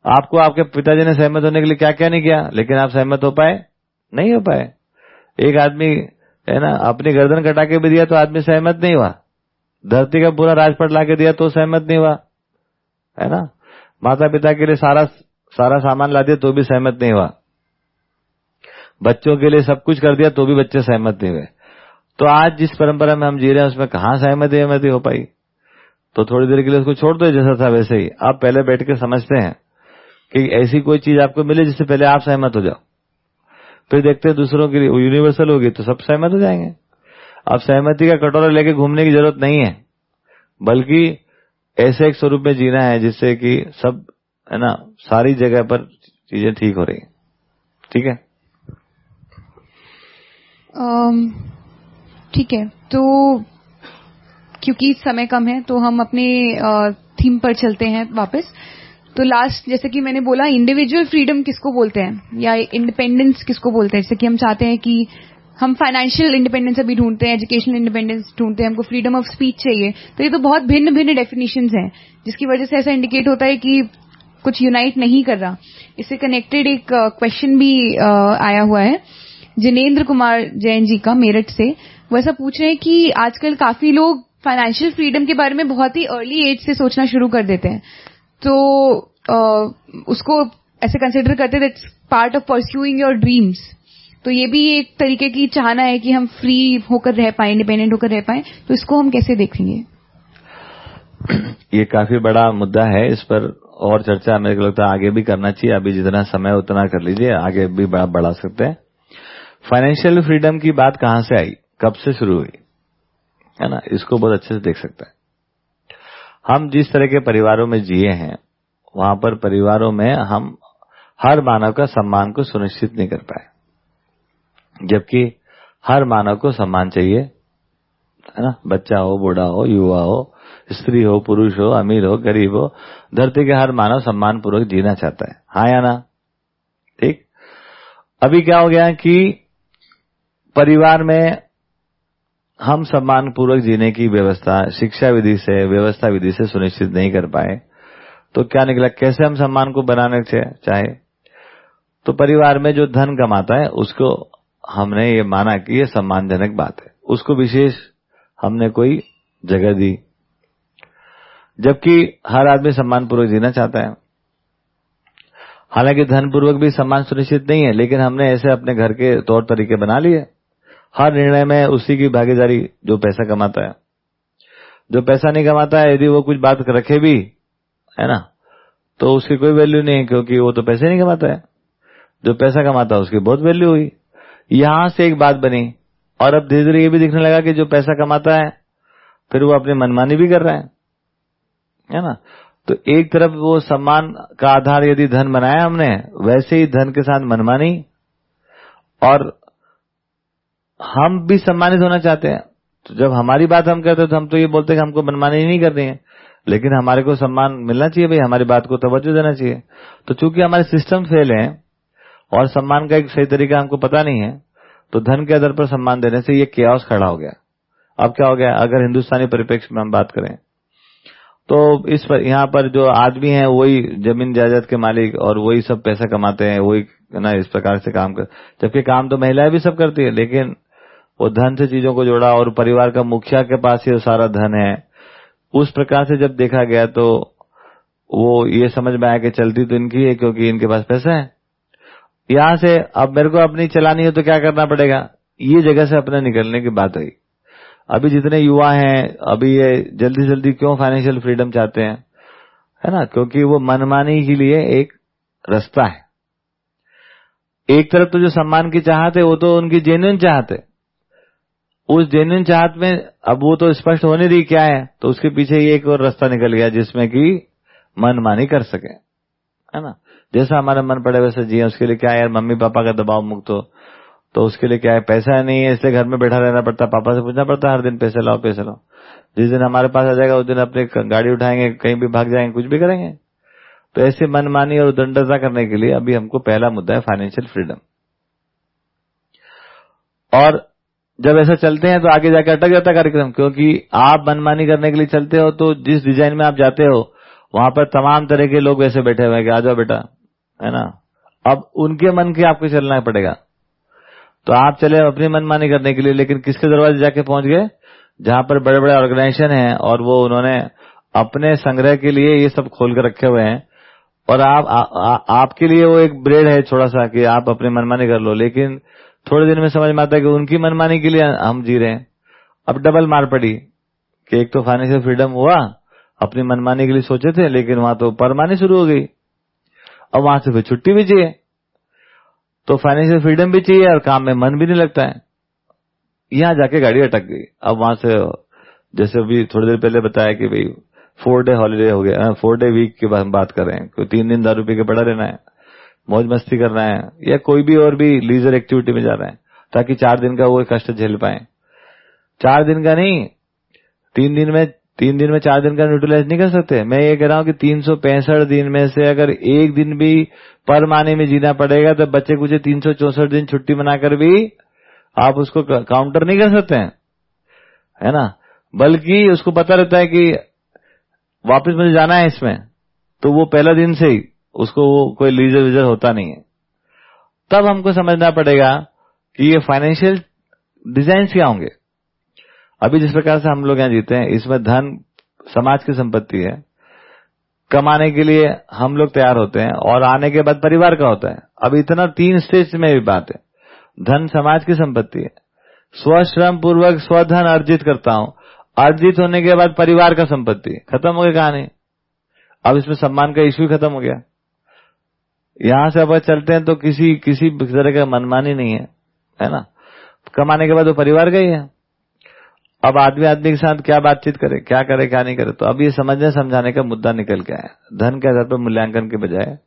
आपको आपके पिताजी ने सहमत होने के लिए क्या क्या नहीं किया, लेकिन आप सहमत हो पाए? नहीं हो पाए। एक आदमी, है ना, अपनी गर्दन कटा के भी दिया तो आदमी सहमत नहीं हुआ। धरती का पूरा राजपट ला के दिया तो सहमत नहीं हुआ। है ना? माता पिता के लिए सारा सारा सामान ला दिया तो भी सहमत नहीं हुआ। बच्चों के लिए सब कुछ कर दिया तो भी बच्चे सहमत नहीं हुए। तो आज जिस परंपरा में हम जी रहे हैं, उसमें कहाँ सहमति सहमति हो पाई? तो थोड़ी देर के लिए उसको छोड़ दो, जैसा था वैसे ही। आप पहले बैठ के समझते हैं कि ऐसी कोई चीज़ आपको मिले जिससे पहले आप सहमत हो जाओ। फिर देखते हैं दूसरों के की यूनिवर्सल होगी तो सब सहमत हो जाएँगे। अब सहमति का कटोरा लेके घूमने की ज़रूरत नहीं है। बल्कि ऐसे एक स्वरूप में जीना है जिससे कि सब, है ना, सारी जगह पर चीज़ें ठीक हो रही ठीक है? ठीक है तो क्योंकि समय कम है तो हम अपने थीम पर चलते हैं वापस। तो लास्ट जैसे कि मैंने बोला इंडिविजुअल फ्रीडम किसको बोलते हैं? या इंडिपेंडेंस किसको बोलते हैं? जैसे कि हम चाहते हैं कि हम फाइनेंशियल इंडिपेंडेंस अभी ढूंढते हैं एजुकेशनल इंडिपेंडेंस ढूंढते हैं, हमको फ्रीडम ऑफ़ स्पीच चाहिए। तो ये तो बहुत भिन्न भिन्न डेफिनेशन हैं, जिसकी वजह से ऐसा इंडिकेट होता है कि कुछ यूनाइट नहीं कर रहा। इससे कनेक्टेड एक क्वेश्चन भी आया हुआ है। जिनेन्द्र कुमार जैन जी का मेरठ से वो ऐसा पूछ रहे हैं कि आजकल काफ़ी लोग फाइनेंशियल फ्रीडम के बारे में बहुत ही अर्ली एज से सोचना शुरू कर देते हैं। तो आ, उसको ऐसे कंसिडर करते हैं part of pursuing your dreams तो ये भी एक तरीके की चाहना है कि हम फ्री होकर रह पाए इंडिपेंडेंट होकर रह पाए। तो इसको हम कैसे देखेंगे? ये काफ़ी बड़ा मुद्दा है इस पर और चर्चा मेरे को लगता है आगे भी करना चाहिए। अभी जितना समय उतना कर लीजिए। आगे भी बढ़ा सकते हैं। फाइनेंशियल फ्रीडम की बात कहाँ से आई? कब से शुरू हुई? है ना? इसको बहुत अच्छे से देख सकता है। हम जिस तरह के परिवारों में जिए हैं, वहाँ पर परिवारों में हम हर मानव का सम्मान को सुनिश्चित नहीं कर पाए। जबकि हर मानव को सम्मान चाहिए, है ना? बच्चा हो, बूढ़ा हो, युवा हो, स्त्री हो, पुरुष हो, अमीर हो, गरीब हो, धरती के हर मानव सम्मान पूर्वक जीना चाहता है। हाँ या ना? ठीक? अभी क्या हो गया कि परिवार में हम सम्मान पूर्वक जीने की व्यवस्था, शिक्षा विधि से, व्यवस्था विधि से सुनिश्चित नहीं कर पाए तो क्या निकला? कैसे हम सम्मान को बनाने चाहे? तो परिवार में जो धन कमाता है, उसको हमने ये माना कि ये सम्मानजनक बात है। उसको विशेष हमने कोई जगह दी। जबकि हर आदमी सम्मान पूर्वक जीना चाहता है। हालाँकि धन पूर्वक भी सम्मान सुनिश्चित नहीं है, लेकिन हमने ऐसे अपने घर के तौर तरीके बना लिए। हर निर्णय में उसी की भागीदारी जो पैसा कमाता है। जो पैसा नहीं कमाता है, यदि वो कुछ बात रखे भी, है ना तो उसकी कोई वैल्यू नहीं है, क्योंकि वो तो पैसे नहीं कमाता है। जो पैसा कमाता है, उसकी बहुत वैल्यू हुई। यहाँ से एक बात बनी, और अब धीरे धीरे ये भी दिखने लगा कि जो पैसा कमाता है, फिर वो अपनी मनमानी भी कर रहा है। है ना तो एक तरफ़ वो सम्मान का आधार यदि धन बनाया हमने, वैसे ही धन के साथ मनमानी, और हम भी सम्मानित होना चाहते हैं। तो जब हमारी बात हम करते हैं तो हम तो ये बोलते हैं कि हमको मनमानी नहीं करनी है। लेकिन हमारे को सम्मान मिलना चाहिए भाई, हमारी बात को तवज्जो देना चाहिए। तो चूँकि हमारे सिस्टम फेल है, और सम्मान का एक सही तरीका हमको पता नहीं है तो धन के आधार पर सम्मान देने से ये केस खड़ा हो गया। अब क्या हो गया? अगर हिंदुस्तानी परिप्रेक्ष्य में हम बात करें तो इस पर, यहाँ पर जो आदमी है, वही ज़मीन जायदाद के मालिक और वही सब पैसा कमाते हैं, वही ना, इस प्रकार से काम कर, जबकि काम तो महिलाएँ भी सब करती है, लेकिन वो धन से चीज़ों को जोड़ा और परिवार का मुखिया के पास ये सारा धन है। उस प्रकार से जब देखा गया तो वो ये समझ में आया कि चलती तो इनकी है क्योंकि इनके पास पैसा है। यहाँ से अब मेरे को अपनी चलानी हो तो क्या करना पड़ेगा? ये जगह से अपने निकलने की बात आई अभी जितने युवा हैं, अभी ये जल्दी जल्दी क्यों फाइनेंशियल फ्रीडम चाहते हैं? है ना? क्योंकि वो मनमानी के लिए एक रास्ता है। एक तरफ़ तो जो सम्मान की चाहते वो तो उनकी जेन्युन चाहते है। उस जेन्युन चाहत में अब वो तो स्पष्ट हो नहीं रही क्या है? तो उसके पीछे ये एक और रास्ता निकल गया जिसमें कि मनमानी कर सके। है ना? जैसा हमारा मन पड़े वैसे जिए। उसके लिए क्या है यार, मम्मी पापा का दबाव मुक्त हो। तो उसके लिए क्या है? पैसा नहीं है, इसलिए घर में बैठा रहना पड़ता पापा से पूछना पड़ता हर दिन पैसे लाओ पैसे लाओ। जिस दिन हमारे पास आ जाएगा, उस दिन अपने गाड़ी उठाएँगे, कहीं भी भाग जाएँगे, कुछ भी करेंगे। तो ऐसे मनमानी और उदंडता करने के लिए अभी हमको पहला मुद्दा है फाइनेंशियल फ्रीडम और जब ऐसा चलते हैं तो आगे जाके अटक जाता है कार्यक्रम क्योंकि आप मनमानी करने के लिए चलते हो तो जिस डिज़ाइन में आप जाते हो वहाँ पर तमाम तरह के लोग वैसे बैठे हुए हैं कि आ जाओ बेटा है ना? अब उनके मन के आपको चलना पड़ेगा। तो आप चले अपनी मनमानी करने के लिए लेकिन किसके दरवाजे जाके पहुँच गए? जहाँ पर बड़े बड़े ऑर्गेनाइजेशन हैं और वो उन्होंने अपने संग्रह के लिए ये सब खोल कर रखे हुए हैं। और आप आ, आ, आपके लिए वो एक ब्रेड है थोड़ा सा कि आप अपनी मनमानी कर लो लेकिन थोड़े दिन में समझ में आता है कि उनकी मनमानी के लिए हम जी रहे हैं। अब डबल मार पड़ी कि एक तो फाइनेंशियल फ्रीडम हुआ, अपनी मनमानी के लिए सोचे थे, लेकिन वहाँ तो परमानी शुरू हो गई। अब वहाँ से फिर छुट्टी भी चाहिए। तो फाइनेंशियल फ्रीडम भी चाहिए और काम में मन भी नहीं लगता है। यहाँ जाके गाड़ी अटक गई। अब वहाँ से, जैसे अभी थोड़ी देर पहले बताया कि भाई फोर डे हॉलीडे हो गया फोर डे वीक की बात कर रहे हैं। तीन दिन दारू पी के पड़ा रहना है। मौज मस्ती कर रहे हैं, या कोई भी और भी लीजर एक्टिविटी में जा रहे हैं, ताकि चार दिन का वो कष्ट झेल पाए। चार दिन का नहीं, तीन दिन में, तीन दिन में चार दिन का यूटिलाइज नहीं कर सकते। मैं ये कह रहा हूँ कि तीन सौ पैंसठ दिन में से अगर एक दिन भी पर माने में जीना पड़ेगा तो बच्चे कुछ तीन सौ चौसठ दिन छुट्टी मनाकर भी आप उसको काउंटर नहीं कर सकते हैं। है ना? बल्कि उसको पता रहता है कि वापस मुझे जाना है इसमें तो वो पहला दिन से ही। उसको वो कोई लीजर वीजर होता नहीं है। तब हमको समझना पड़ेगा कि ये फाइनेंशियल डिज़ाइन क्या होंगे। अभी जिस प्रकार से हम लोग यहाँ जीते हैं, इसमें धन, समाज की संपत्ति है। कमाने के लिए हम लोग तैयार होते हैं और आने के बाद परिवार का होता है। अब इतना तीन स्टेज में भी बात है। धन, समाज की संपत्ति है। स्वश्रम पूर्वक स्वधन अर्जित करता हूँ। अर्जित होने के बाद परिवार का संपत्ति। खत्म हो गया कहानी। अब इसमें सम्मान का इश्यू खत्म हो गया। यहाँ से अब चलते हैं तो किसी किसी तरह का मनमानी नहीं है है ना? कमाने के बाद वो परिवार गई है। अब आदमी आदमी के साथ क्या बातचीत करे, क्या करे, क्या नहीं करे? तो अब ये समझने, समझाने का मुद्दा निकल के आया धन के आधार पर, मूल्यांकन के बजाय,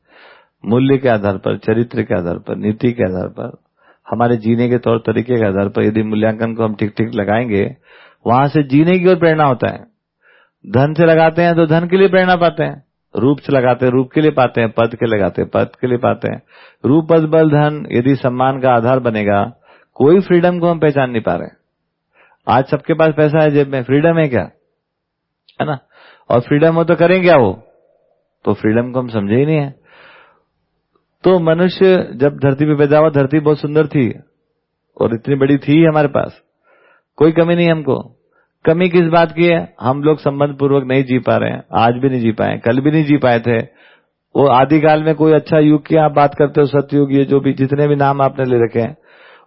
मूल्य के आधार पर, चरित्र के आधार पर, नीति के आधार पर, हमारे जीने के तौर तरीके के आधार पर यदि मूल्यांकन को हम ठीक ठीक लगाएँगे, वहाँ से जीने की ओर प्रेरणा होता है। धन से लगाते हैं तो धन के लिए प्रेरणा पाते हैं। रूप से लगाते हैं, रूप के लिए पाते हैं, पद के लगाते हैं, पद के लिए पाते हैं। रूप, पद, बल, धन, यदि सम्मान का आधार बनेगा, कोई फ्रीडम को हम पहचान नहीं पा रहे आज सबके पास पैसा है, जेब में फ्रीडम है क्या? है ना? और फ्रीडम हो तो करें क्या वो? तो फ्रीडम को हम समझे ही नहीं है। तो मनुष्य जब धरती पे पैदा हुआ, धरती बहुत सुंदर थी और इतनी बड़ी थी हमारे पास, कोई कमी नहीं हमको। कमी किस बात की है? हम लोग संबंध पूर्वक नहीं जी पा रहे हैं। आज भी नहीं जी पाए कल भी नहीं जी पाए थे। वो आदिकाल में कोई अच्छा युग की आप बात करते हो, सतयुग, ये जो भी, जितने भी नाम आपने ले रखे हैं,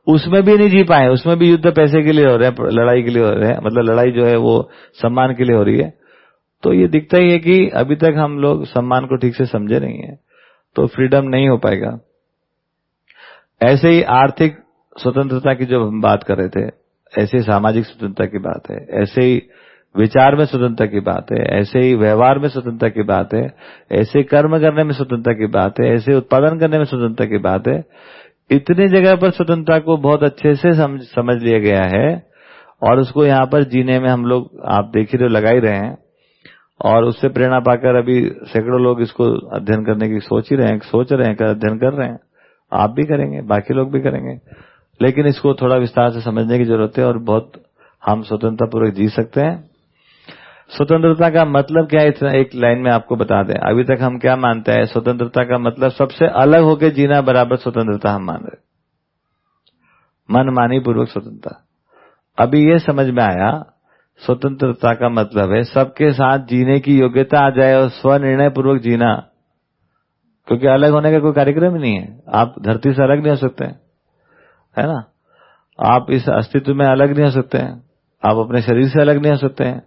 उसमें भी नहीं जी पाए उसमें भी युद्ध पैसे के लिए हो रहे हैं लड़ाई के लिए हो रहे हैं। मतलब लड़ाई जो है, वो सम्मान के लिए हो रही है। तो ये दिखता ही है कि अभी तक हम लोग सम्मान को ठीक से समझे नहीं है। तो फ्रीडम नहीं हो पाएगा। ऐसे ही आर्थिक स्वतंत्रता की जो हम बात कर रहे थे ऐसे सामाजिक स्वतंत्रता की बात है ऐसे ही विचार में स्वतंत्रता की बात है ऐसे ही व्यवहार में स्वतंत्रता की बात है ऐसे कर्म करने में स्वतंत्रता की बात है ऐसे उत्पादन करने में स्वतंत्रता की बात है। इतनी जगह पर स्वतंत्रता को बहुत अच्छे से समझ, समझ लिया गया है और उसको यहाँ पर जीने में हम लोग आप देख ही रहे लगा ही रहे हैं। और उससे प्रेरणा पाकर अभी सैकड़ों लोग इसको अध्ययन करने की सोच ही रहे हैं सोच रहे हैं अध्ययन कर रहे हैं। आप भी करेंगे बाकी लोग भी करेंगे। लेकिन इसको थोड़ा विस्तार से समझने की ज़रूरत है और बहुत हम स्वतंत्रता पूर्वक जी सकते हैं। स्वतंत्रता का मतलब क्या है? इतना एक लाइन में आपको बता दें। अभी तक हम क्या मानते हैं? स्वतंत्रता का मतलब सबसे अलग होकर जीना बराबर स्वतंत्रता हम मान रहे मन मानी पूर्वक स्वतंत्रता। अभी ये समझ में आया, स्वतंत्रता का मतलब है सबके साथ जीने की योग्यता आ जाए और स्वनिर्णय पूर्वक जीना। क्योंकि अलग होने का कोई कार्यक्रम नहीं है। आप धरती से अलग नहीं हो सकते। है ना? आप इस अस्तित्व में अलग नहीं हो सकते हैं। आप अपने शरीर से अलग नहीं हो सकते हैं।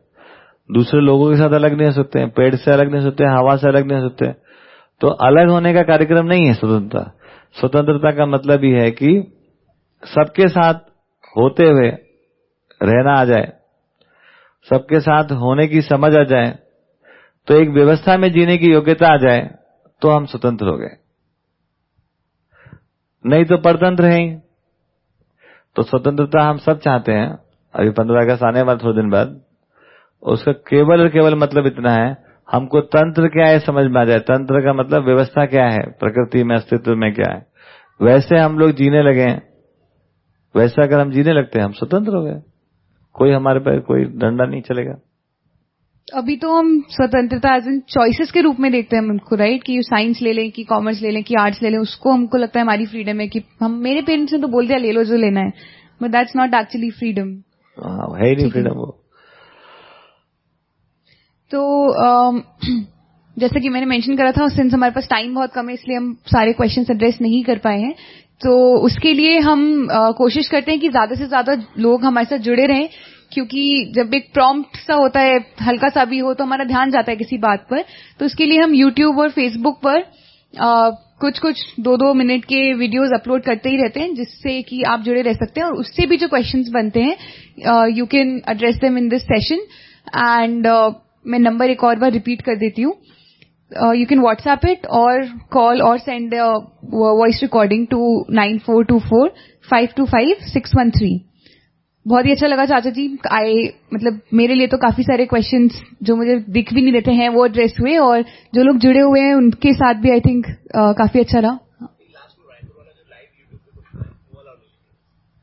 दूसरे लोगों के साथ अलग नहीं हो सकते हैं। पेड़ से अलग नहीं हो सकते हैं। हवा से अलग नहीं हो सकते तो अलग होने का कार्यक्रम नहीं है स्वतंत्रता। स्वतंत्रता का मतलब ही है कि सबके साथ होते हुए रहना आ जाए। सबके साथ होने की समझ आ जाए। तो एक व्यवस्था में जीने की योग्यता आ जाए तो हम स्वतंत्र हो गए। नहीं तो परतंत्र हैं। तो स्वतंत्रता हम सब चाहते हैं। अभी पंद्रह अगस्त आने वाले थोड़े दिन बाद। उसका केवल और केवल मतलब इतना है, हमको तंत्र क्या है समझ में आ जाए। तंत्र का मतलब व्यवस्था क्या है? प्रकृति में, अस्तित्व में क्या है? वैसे हम लोग जीने लगे वैसे अगर हम जीने लगते हैं, हम स्वतंत्र हो गए। कोई हमारे पर कोई डंडा नहीं चलेगा। अभी तो हम स्वतंत्रता एज इन चॉइसेस के रूप में देखते हैं उनको राइट कि साइंस ले लें कि कॉमर्स ले लें कि आर्ट्स ले लें उसको हमको लगता है हमारी फ्रीडम है कि हम मेरे पेरेंट्स ने तो बोल दिया ले लो जो लेना है. But that's not actually freedom है नहीं फ्रीडम वो। तो जैसे कि मैंने मेंशन करा था सिंस हमारे पास टाइम बहुत कम है इसलिए हम सारे क्वेश्चंस एड्रेस नहीं कर पाए हैं। तो उसके लिए हम uh, कोशिश करते हैं कि ज़्यादा से ज़्यादा लोग हमारे साथ जुड़े रहें क्योंकि जब एक प्रॉम्प्ट सा होता है हल्का सा भी हो तो हमारा ध्यान जाता है किसी बात पर। तो उसके लिए हम यूट्यूब और फेसबुक पर आ, कुछ कुछ दो दो मिनट के वीडियोस अपलोड करते ही रहते हैं जिससे कि आप जुड़े रह सकते हैं। और उससे भी जो क्वेश्चंस बनते हैं you can address them in this session and मैं नंबर एक और बार रिपीट कर देती हूँ। यू कैन व्हाट्सएप इट और कॉल और send voice recording to nine four two four five two five six one three बहुत ही अच्छा लगा चाचा जी। आए मतलब मेरे लिए तो काफ़ी सारे क्वेश्चन जो मुझे दिख भी नहीं देते हैं वो एड्रेस हुए और जो लोग जुड़े हुए हैं उनके साथ भी आई थिंक काफ़ी अच्छा रहा।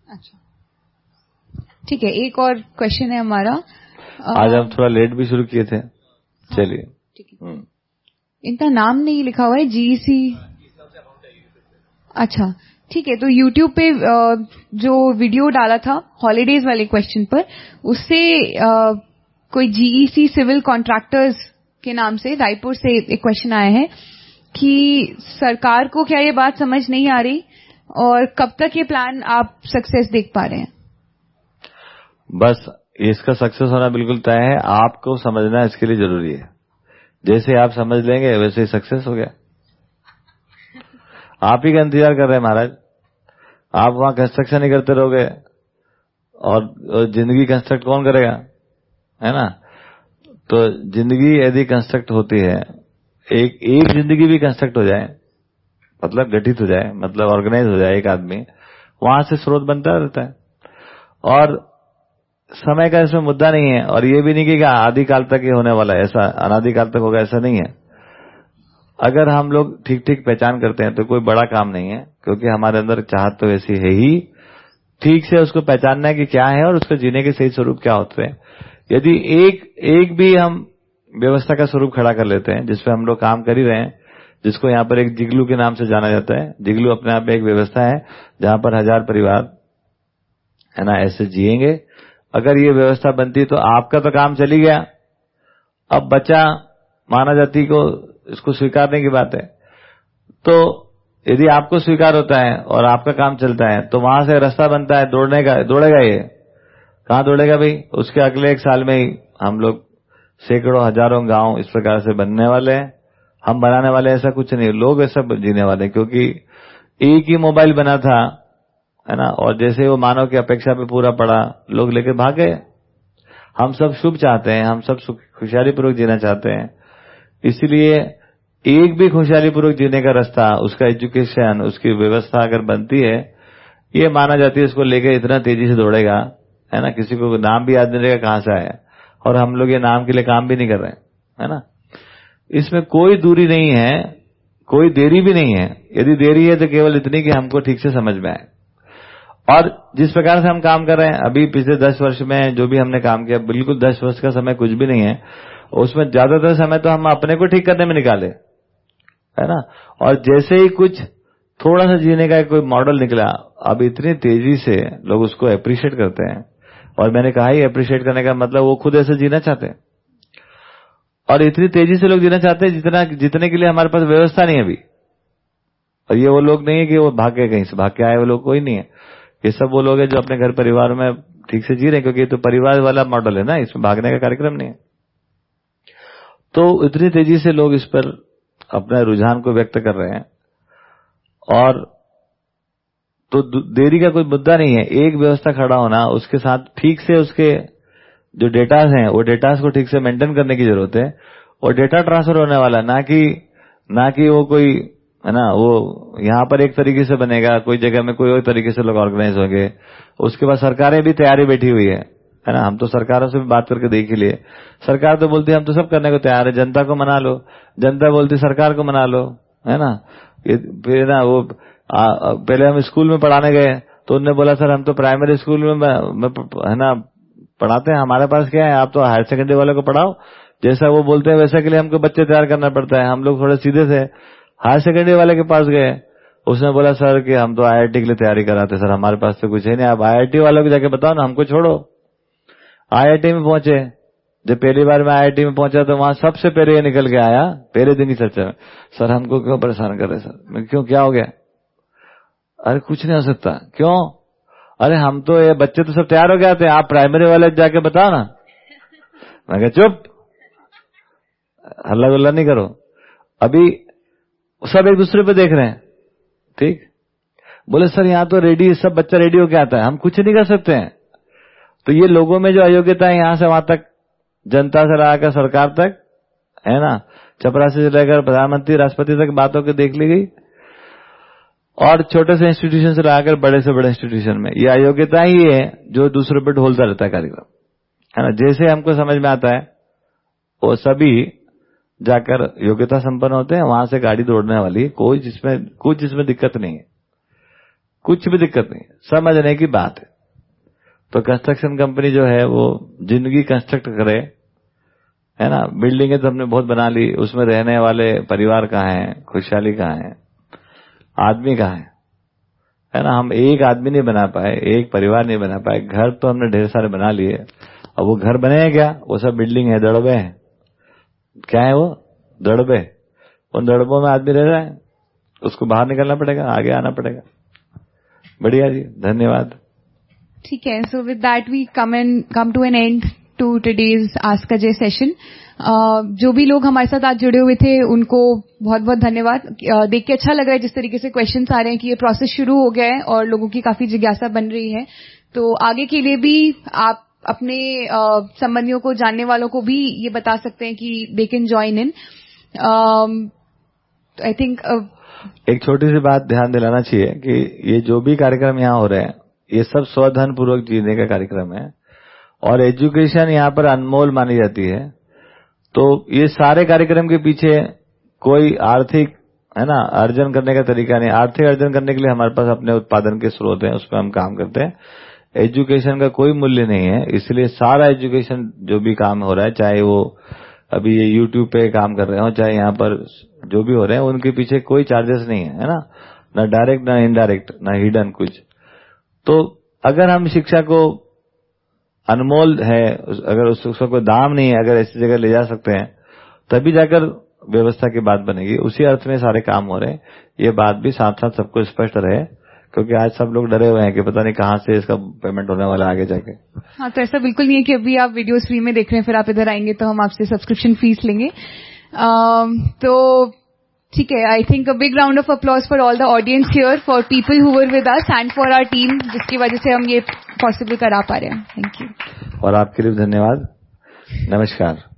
अच्छा। ठीक है एक और क्वेश्चन है हमारा। आज हम थोड़ा लेट भी शुरू किए थे। चलिए। ठीक है। इनका नाम नहीं लिखा हुआ है जीसी अच्छा। ठीक है तो YouTube पे जो वीडियो डाला था हॉलीडेज वाले क्वेश्चन पर, उससे कोई जीईसी सिविल कॉन्ट्रैक्टर्स के नाम से, रायपुर से एक क्वेश्चन आया है कि सरकार को क्या ये बात समझ नहीं आ रही और कब तक ये प्लान आप सक्सेस देख पा रहे हैं? बस, इसका सक्सेस होना बिल्कुल तय है। आपको समझना इसके लिए ज़रूरी है। जैसे आप समझ लेंगे, वैसे ही सक्सेस हो गया। आप ही का इंतज़ार कर रहे हैं महाराज। आप वहाँ कंस्ट्रक्शन ही करते रहोगे। और ज़िंदगी कंस्ट्रक्ट कौन करेगा? है ना? तो ज़िंदगी यदि कंस्ट्रक्ट होती है, एक एक ज़िंदगी भी कंस्ट्रक्ट हो जाए मतलब गठित हो जाए मतलब ऑर्गेनाइज हो जाए एक आदमी, वहाँ से स्रोत बनता रहता है। और समय का इसमें मुद्दा नहीं है, और ये भी नहीं कि आदि काल तक ही होने वाला है, ऐसा अनादिकाल तक होगा, ऐसा नहीं है। अगर हम लोग ठीक ठीक पहचान करते हैं तो कोई बड़ा काम नहीं है, क्योंकि हमारे अंदर चाहत तो ऐसी है ही। ठीक से उसको पहचानना है कि क्या है और उसको जीने के सही स्वरूप क्या होते हैं। यदि एक एक भी हम व्यवस्था का स्वरूप खड़ा कर लेते हैं, जिसपे हम लोग काम कर ही रहे हैं, जिसको यहाँ पर एक जिगलू के नाम से जाना जाता है। जिगलू अपने आप में एक व्यवस्था है, जहाँ पर हज़ार परिवार, है ना, ऐसे जिएँगे। अगर ये व्यवस्था बनती तो आपका तो काम चली गया। अब बचा माना जाति को इसको स्वीकारने की बात है। तो यदि आपको स्वीकार होता है और आपका काम चलता है तो वहाँ से रास्ता बनता है दौड़ने का, दौड़ेगा ये। कहाँ दौड़ेगा भाई? उसके अगले एक साल में ही हम लोग सैकड़ों, हज़ारों गाँव इस प्रकार से बनने वाले हैं। हम बनाने वाले ऐसा कुछ नहीं, लोग ऐसा जीने वाले क्योंकि एक ही मोबाइल बना था, है ना? और जैसे वो मानव की अपेक्षा पे पूरा पड़ा, लोग लेके भाग। गए हम सब शुभ चाहते हैं, हम सब खुशहाली पूर्वक जीना चाहते हैं। इसलिए एक भी खुशहाली पूर्वक जीने का रास्ता, उसका एजुकेशन उसकी व्यवस्था अगर बनती है, ये माना जाती है इसको लेकर इतना तेज़ी से दौड़ेगा, है ना? किसी को नाम भी याद नहीं रहेगा कहाँ से आया। और हम लोग ये नाम के लिए काम भी नहीं कर रहे हैं, है ना? इसमें कोई दूरी नहीं है, कोई देरी भी नहीं है। यदि देरी है तो केवल इतनी कि हमको ठीक से समझ में आए। और जिस प्रकार से हम काम कर रहे हैं, अभी पिछले दस वर्ष में जो भी हमने काम किया, बिल्कुल दस वर्ष का समय कुछ भी नहीं है उसमें ज़्यादातर समय तो हम अपने को ठीक करने में निकाले, है ना? और जैसे ही कुछ थोड़ा सा जीने का कोई मॉडल निकला, अब इतनी तेज़ी से लोग उसको अप्रिशिएट करते हैं। और मैंने कहा ही अप्रिशिएट करने का मतलब वो खुद ऐसे जीना चाहते हैं। और इतनी तेज़ी से लोग जीना चाहते हैं जितना, जितने के लिए हमारे पास व्यवस्था नहीं है अभी। और ये वो लोग नहीं है कि वो भाग के कहीं से, भाग के आए वो लोग कोई नहीं है। ये सब वो लोग हैं जो अपने घर परिवार में ठीक से जी रहे हैं, क्योंकि ये तो परिवार वाला मॉडल है ना, इसमें भागने का कार्यक्रम नहीं है। तो इतनी तेज़ी से लोग इस पर अपने रुझान को व्यक्त कर रहे हैं। और तो देरी का कोई मुद्दा नहीं है। एक व्यवस्था खड़ा होना, उसके साथ ठीक से उसके जो डेटास हैं, वो डेटास को ठीक से मेंटेन करने की ज़रूरत है। और डेटा ट्रांसफ़र होने वाला, ना कि ना कि वो कोई, है ना, वो यहाँ पर एक तरीके से बनेगा, कोई जगह में कोई और तरीके से लोग ऑर्गेनाइज होंगे। उसके बाद सरकारें भी तैयारी बैठी हुई है। है ना? हम तो सरकारों से भी बात करके देख लिए। सरकार तो बोलती है हम तो सब करने को तैयार है जनता को मना लो। जनता बोलती सरकार को मना लो। है ना? फिर ना वो आ, पहले हम स्कूल में पढ़ाने गए तो उनने बोला सर हम तो प्राइमरी स्कूल में है ना पढ़ाते हैं हमारे पास क्या है? आप तो हायर सेकेंडरी वाले को पढ़ाओ। जैसा वो बोलते हैं वैसा के लिए हमको बच्चे तैयार करना पड़ता है। हम लोग थोड़े सीधे थे हायर सेकेंडरी वाले के पास गए। उसने बोला सर कि हम तो आईआईटी के लिए तैयारी कराते सर हमारे पास तो कुछ है नहीं। आप आईआईटी वालों को जाके बताओ ना हमको छोड़ो। आईआईटी में पहुँचे। जब पहली बार मैं आईआईटी में पहुँचा तो वहाँ सबसे पहले ये निकल के आया, पहले दिन ही चर्चा में सर, हमको क्यों परेशान कर रहे सर? मैं क्यों, क्या हो गया? अरे, कुछ नहीं हो सकता। क्यों? अरे, हम तो ये बच्चे तो सब तैयार हो गए थे आप प्राइमरी वाले जाके बताओ ना। मैं कहा, चुप। हल्ला गुल्ला नहीं करो। अभी सब एक दूसरे पे देख रहे हैं। ठीक? बोले, सर, यहाँ तो रेडी सब बच्चा रेडी होके आता है। हम कुछ नहीं कर सकते हैं। तो ये लोगों में जो अयोग्यता है, यहाँ से वहाँ तक जनता से लगाकर सरकार तक, है ना? चपरासी से लेकर प्रधानमंत्री, राष्ट्रपति तक बातों को देख ली गई। और छोटे से इंस्टीट्यूशन से लगाकर बड़े से बड़े इंस्टीट्यूशन में। ये अयोग्यता ही है जो दूसरों पर ढोलता रहता है कार्यक्रम। है ना? जैसे हमको समझ में आता है, वो सभी जाकर योग्यता संपन्न होते हैं, वहाँ से गाड़ी दौड़ने वाली, कोई जिसमें, कुछ जिसमें दिक्कत नहीं है। कुछ भी दिक्कत नहीं समझने की बात है। तो कंस्ट्रक्शन कंपनी जो है वो ज़िंदगी कंस्ट्रक्ट करे, है ना? बिल्डिंगें तो हमने बहुत बना ली, उसमें रहने वाले परिवार कहाँ है? खुशहाली कहाँ है? आदमी कहाँ है? है ना? हम एक आदमी नहीं बना पाए, एक परिवार नहीं बना पाए। घर तो हमने ढेर सारे बना लिए। अब वो घर बने हैं क्या? वो सब बिल्डिंग है, दड़बे हैं। क्या है वो? दड़बे। उन दड़बों में आदमी रह रहा है। उसको बाहर निकलना पड़ेगा, आगे आना पड़ेगा। बढ़िया जी, धन्यवाद। ठीक है so with that we come and come to an end to today's ask Ajay session जो भी लोग हमारे साथ आज जुड़े हुए थे उनको बहुत बहुत धन्यवाद। Uh, देख के अच्छा लग रहा है जिस तरीके से क्वेश्चन आ रहे हैं कि ये प्रोसेस शुरू हो गया है और लोगों की काफ़ी जिज्ञासा बन रही है। तो आगे के लिए भी आप अपने uh, संबंधियों को जानने वालों को भी ये बता सकते हैं कि they can join in I think एक छोटी सी बात ध्यान दिलाना चाहिए कि ये जो भी कार्यक्रम यहाँ हो रहे हैं ये सब स्वधन पूर्वक जीने का कार्यक्रम है। और एजुकेशन यहाँ पर अनमोल मानी जाती है। तो ये सारे कार्यक्रम के पीछे कोई आर्थिक, है ना, अर्जन करने का तरीका नहीं। आर्थिक अर्जन करने के लिए हमारे पास अपने उत्पादन के स्रोत हैं, उस पर हम काम करते हैं। एजुकेशन का कोई मूल्य नहीं है, इसलिए सारा एजुकेशन जो भी काम हो रहा है, चाहे वो अभी ये यूट्यूब पे काम कर रहे हो, चाहे यहाँ पर जो भी हो रहे हैं, उनके पीछे कोई चार्जेस नहीं है है ना? ना डायरेक्ट ना इनडायरेक्ट ना हिडन कुछ। तो अगर हम शिक्षा को अनमोल है अगर उस शिक्षा को दाम नहीं है अगर ऐसी जगह ले जा सकते हैं तभी जाकर व्यवस्था की बात बनेगी। उसी अर्थ में सारे काम हो रहे हैं। ये बात भी साथ साथ सबको स्पष्ट रहे क्योंकि आज सब लोग डरे हुए हैं कि पता नहीं कहाँ से इसका पेमेंट होने वाला आगे जाके। हाँ तो ऐसा बिल्कुल नहीं है कि अभी आप वीडियोस फ्री में देख रहे हैं फिर आप इधर आएँगे तो हम आपसे सब्सक्रिप्शन फ़ीस लेंगे। आ, तो ठीक है I think a big round of applause for all the audience here for people who were with us and for our team जिसकी वजह से हम ये पॉसिबल करा पा रहे हैं। थैंक यू और आपके लिए धन्यवाद। नमस्कार।